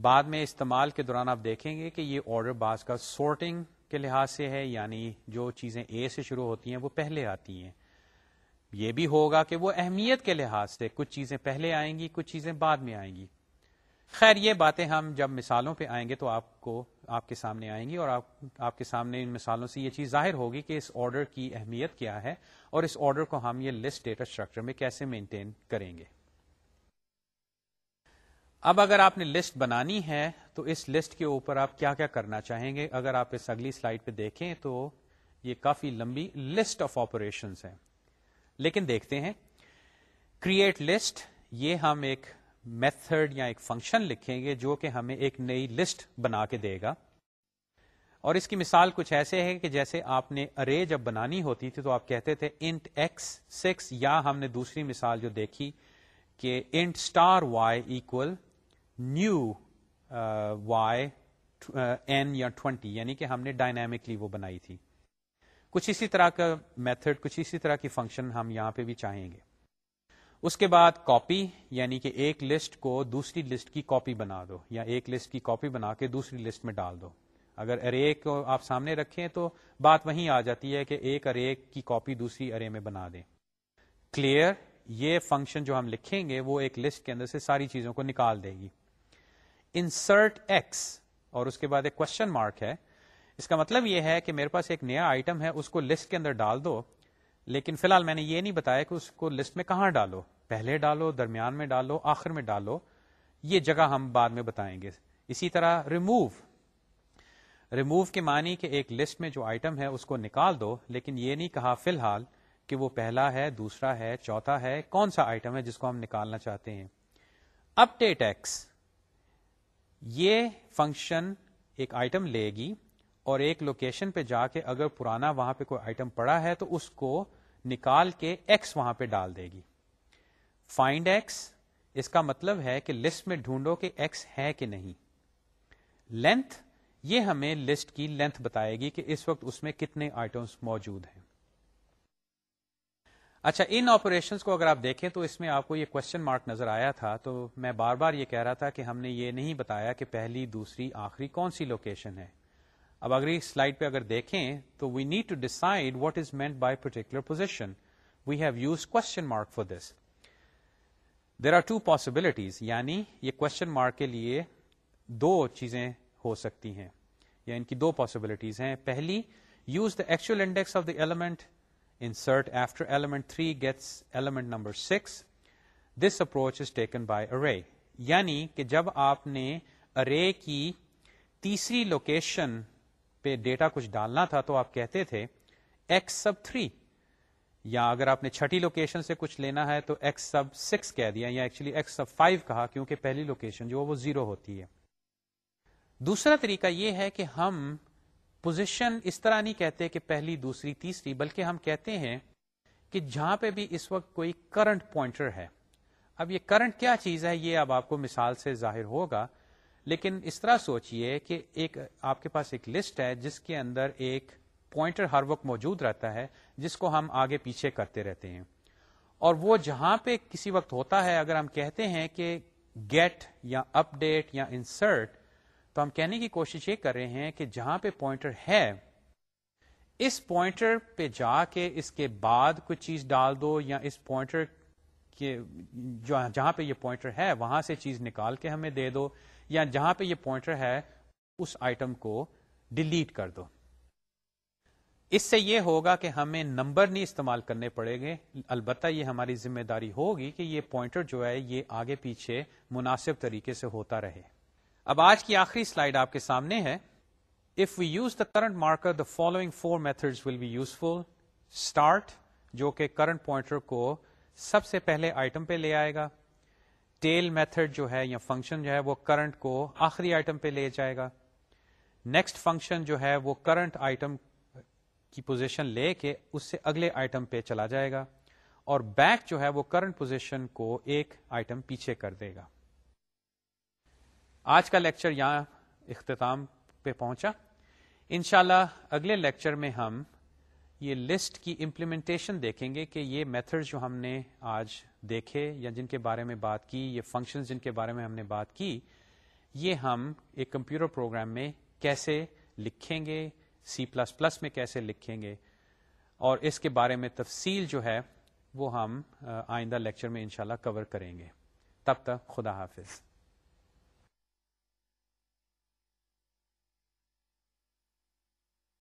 بعد میں استعمال کے دوران آپ دیکھیں گے کہ یہ آرڈر بعض کا سورٹنگ کے لحاظ سے ہے یعنی جو چیزیں اے سے شروع ہوتی ہیں، وہ پہلے آتی ہیں۔ یہ بھی ہوگا کہ وہ اہمیت کے لحاظ سے کچھ چیزیں پہلے آئیں گی، کچھ چیزیں بعد میں آئیں گی۔ خیر، یہ باتیں ہم جب مثالوں پہ آئیں گے تو آپ کو آپ کے سامنے آئیں گی اور آپ آپ کے سامنے ان مثالوں سے یہ چیز ظاہر ہوگی کہ اس آرڈر کی اہمیت کیا ہے۔ اور اس آرڈر کو ہم یہ لسٹ ڈیٹا اسٹرکچر میں کیسے مینٹین کریں گے؟ اب اگر آپ نے لسٹ بنانی ہے تو اس لسٹ کے اوپر آپ کیا کیا کرنا چاہیں گے؟ اگر آپ اس اگلی سلائڈ پہ دیکھیں تو یہ کافی لمبی لسٹ آف آپریشن ہے لیکن دیکھتے ہیں۔ کریٹ لسٹ یہ ہم ایک میتھڈ یا ایک فنکشن لکھیں گے جو کہ ہمیں ایک نئی لسٹ بنا کے دے گا۔ اور اس کی مثال کچھ ایسے ہے کہ جیسے آپ نے ارے جب بنانی ہوتی تھی تو آپ کہتے تھے انٹ ایکس سکس یا ہم نے دوسری مثال جو دیکھی کہ int star y equal new y n یا ٹوینٹی یعنی کہ ہم نے ڈائنامکلی وہ بنائی تھی۔ کچھ اسی طرح کا میتھڈ کچھ اسی طرح کی فنکشن ہم یہاں پہ بھی چاہیں گے۔ اس کے بعد کاپی یعنی کہ ایک لسٹ کو دوسری لسٹ کی کاپی بنا دو، یا ایک لسٹ کی کاپی بنا کے دوسری لسٹ میں ڈال دو۔ اگر ارے کو آپ سامنے رکھیں تو بات وہیں آ جاتی ہے کہ ایک ارے کی کاپی دوسری ارے میں بنا دیں۔ کلیئر یہ فنکشن جو ہم لکھیں گے وہ ایک لسٹ کے اندر سے ساری چیزوں کو نکال دے گی۔ انسرٹ ایکس اور اس کے بعد ایک کوشچن مارک ہے۔ اس کا مطلب یہ ہے کہ میرے پاس ایک نیا آئٹم ہے، اس کو لسٹ کے اندر ڈال دو۔ لیکن فی الحال میں نے یہ نہیں بتایا کہ اس کو لسٹ میں کہاں ڈالو۔ پہلے ڈالو، درمیان میں ڈالو، آخر میں ڈالو۔ یہ جگہ ہم بعد میں بتائیں گے۔ اسی طرح ریموو ریموو کے معنی کہ ایک لسٹ میں جو آئٹم ہے اس کو نکال دو، لیکن یہ نہیں کہا فی الحال کہ وہ پہلا ہے، دوسرا ہے، چوتھا ہے، کون سا آئٹم ہے جس کو ہم نکالنا چاہتے ہیں۔ اپ ڈیٹ ایکس یہ فنکشن ایک آئٹم لے گی اور ایک لوکیشن پہ جا کے اگر پرانا وہاں پہ کوئی آئٹم پڑا ہے تو اس کو نکال کے ایکس وہاں پہ ڈال دے گی۔ فائنڈ ایکس اس کا مطلب ہے کہ لسٹ میں ڈھونڈو کہ ایکس ہے کہ نہیں۔ لینتھ یہ ہمیں لسٹ کی لینتھ بتائے گی کہ اس وقت اس میں کتنے آئٹمس موجود ہیں۔ اچھا ان آپریشن کو اگر آپ دیکھیں تو اس میں آپ کو یہ کوشچن مارک نظر آیا تھا، تو میں بار بار یہ کہہ رہا تھا کہ ہم نے یہ نہیں بتایا کہ پہلی، دوسری، آخری کون سی لوکیشن ہے۔ اب اگر سلائڈ پہ اگر دیکھیں تو we need to decide what is meant by particular position we have use question mark for this there are two possibilities یعنی یہ کوشچن مارک کے لیے دو چیزیں ہو سکتی ہیں یا ان کی دو پاسبلٹیز ہیں۔ پہلی use the actual index of the element insert after element three gets element number six this approach is taken by array یعنی کہ جب آپ نے ارے کی تیسری لوکیشن پہ ڈیٹا کچھ ڈالنا تھا تو آپ کہتے تھے ایکس سب تھری یا اگر آپ نے چھٹی لوکیشن سے کچھ لینا ہے تو ایکس سب سکس کہہ دیا، یا ایکچولی ایکس سب فائیو کہا، کیونکہ پہلی لوکیشن جو وہ زیرو ہوتی ہے۔ دوسرا طریقہ یہ ہے کہ ہم پوزیشن اس طرح نہیں کہتے کہ پہلی، دوسری، تیسری، بلکہ ہم کہتے ہیں کہ جہاں پہ بھی اس وقت کوئی کرنٹ پوائنٹر ہے۔ اب یہ کرنٹ کیا چیز ہے؟ یہ اب آپ کو مثال سے ظاہر ہوگا۔ لیکن اس طرح سوچئے کہ ایک، آپ کے پاس ایک لسٹ ہے جس کے اندر ایک پوائنٹر ہر وقت موجود رہتا ہے، جس کو ہم آگے پیچھے کرتے رہتے ہیں۔ اور وہ جہاں پہ کسی وقت ہوتا ہے، اگر ہم کہتے ہیں کہ گیٹ یا اپ ڈیٹ یا انسرٹ تو ہم کہنے کی کوشش یہ کر رہے ہیں کہ جہاں پہ پوائنٹر ہے، اس پوائنٹر پہ جا کے اس کے بعد کچھ چیز ڈال دو یا اس پوائنٹر کے جہاں پہ یہ پوائنٹر ہے، وہاں سے چیز نکال کے ہمیں دے دو یا جہاں پہ یہ پوائنٹر ہے، اس آئٹم کو ڈیلیٹ کر دو۔ اس سے یہ ہوگا کہ ہمیں نمبر نہیں استعمال کرنے پڑے گے۔ البتہ یہ ہماری ذمہ داری ہوگی کہ یہ پوائنٹر جو ہے، یہ آگے پیچھے مناسب طریقے سے ہوتا رہے۔ اب آج کی آخری سلائڈ آپ کے سامنے ہے۔ If we use the current marker the following four method will be useful start جو کہ کرنٹ پوائنٹر کو سب سے پہلے آئٹم پہ لے آئے گا۔ ٹیل میتھڈ جو ہے یا فنکشن جو ہے وہ کرنٹ کو آخری آئٹم پہ لے جائے گا۔ نیکسٹ فنکشن جو ہے وہ کرنٹ آئٹم کی پوزیشن لے کے اس سے اگلے آئٹم پہ چلا جائے گا۔ اور بیک جو ہے وہ کرنٹ پوزیشن کو ایک آئٹم پیچھے کر دے گا۔ آج کا لیکچر یہاں اختتام پہ پہنچا۔ انشاءاللہ اگلے لیکچر میں ہم یہ لسٹ کی امپلیمنٹیشن دیکھیں گے کہ یہ میتھڈ جو ہم نے آج دیکھے یا جن کے بارے میں بات کی، یہ فنکشن جن کے بارے میں ہم نے بات کی، یہ ہم ایک کمپیوٹر پروگرام میں کیسے لکھیں گے سی پلس پلس میں کیسے لکھیں گے، اور اس کے بارے میں تفصیل جو ہے وہ ہم آئندہ لیکچر میں انشاءاللہ کور کریں گے۔ تب تک خدا حافظ۔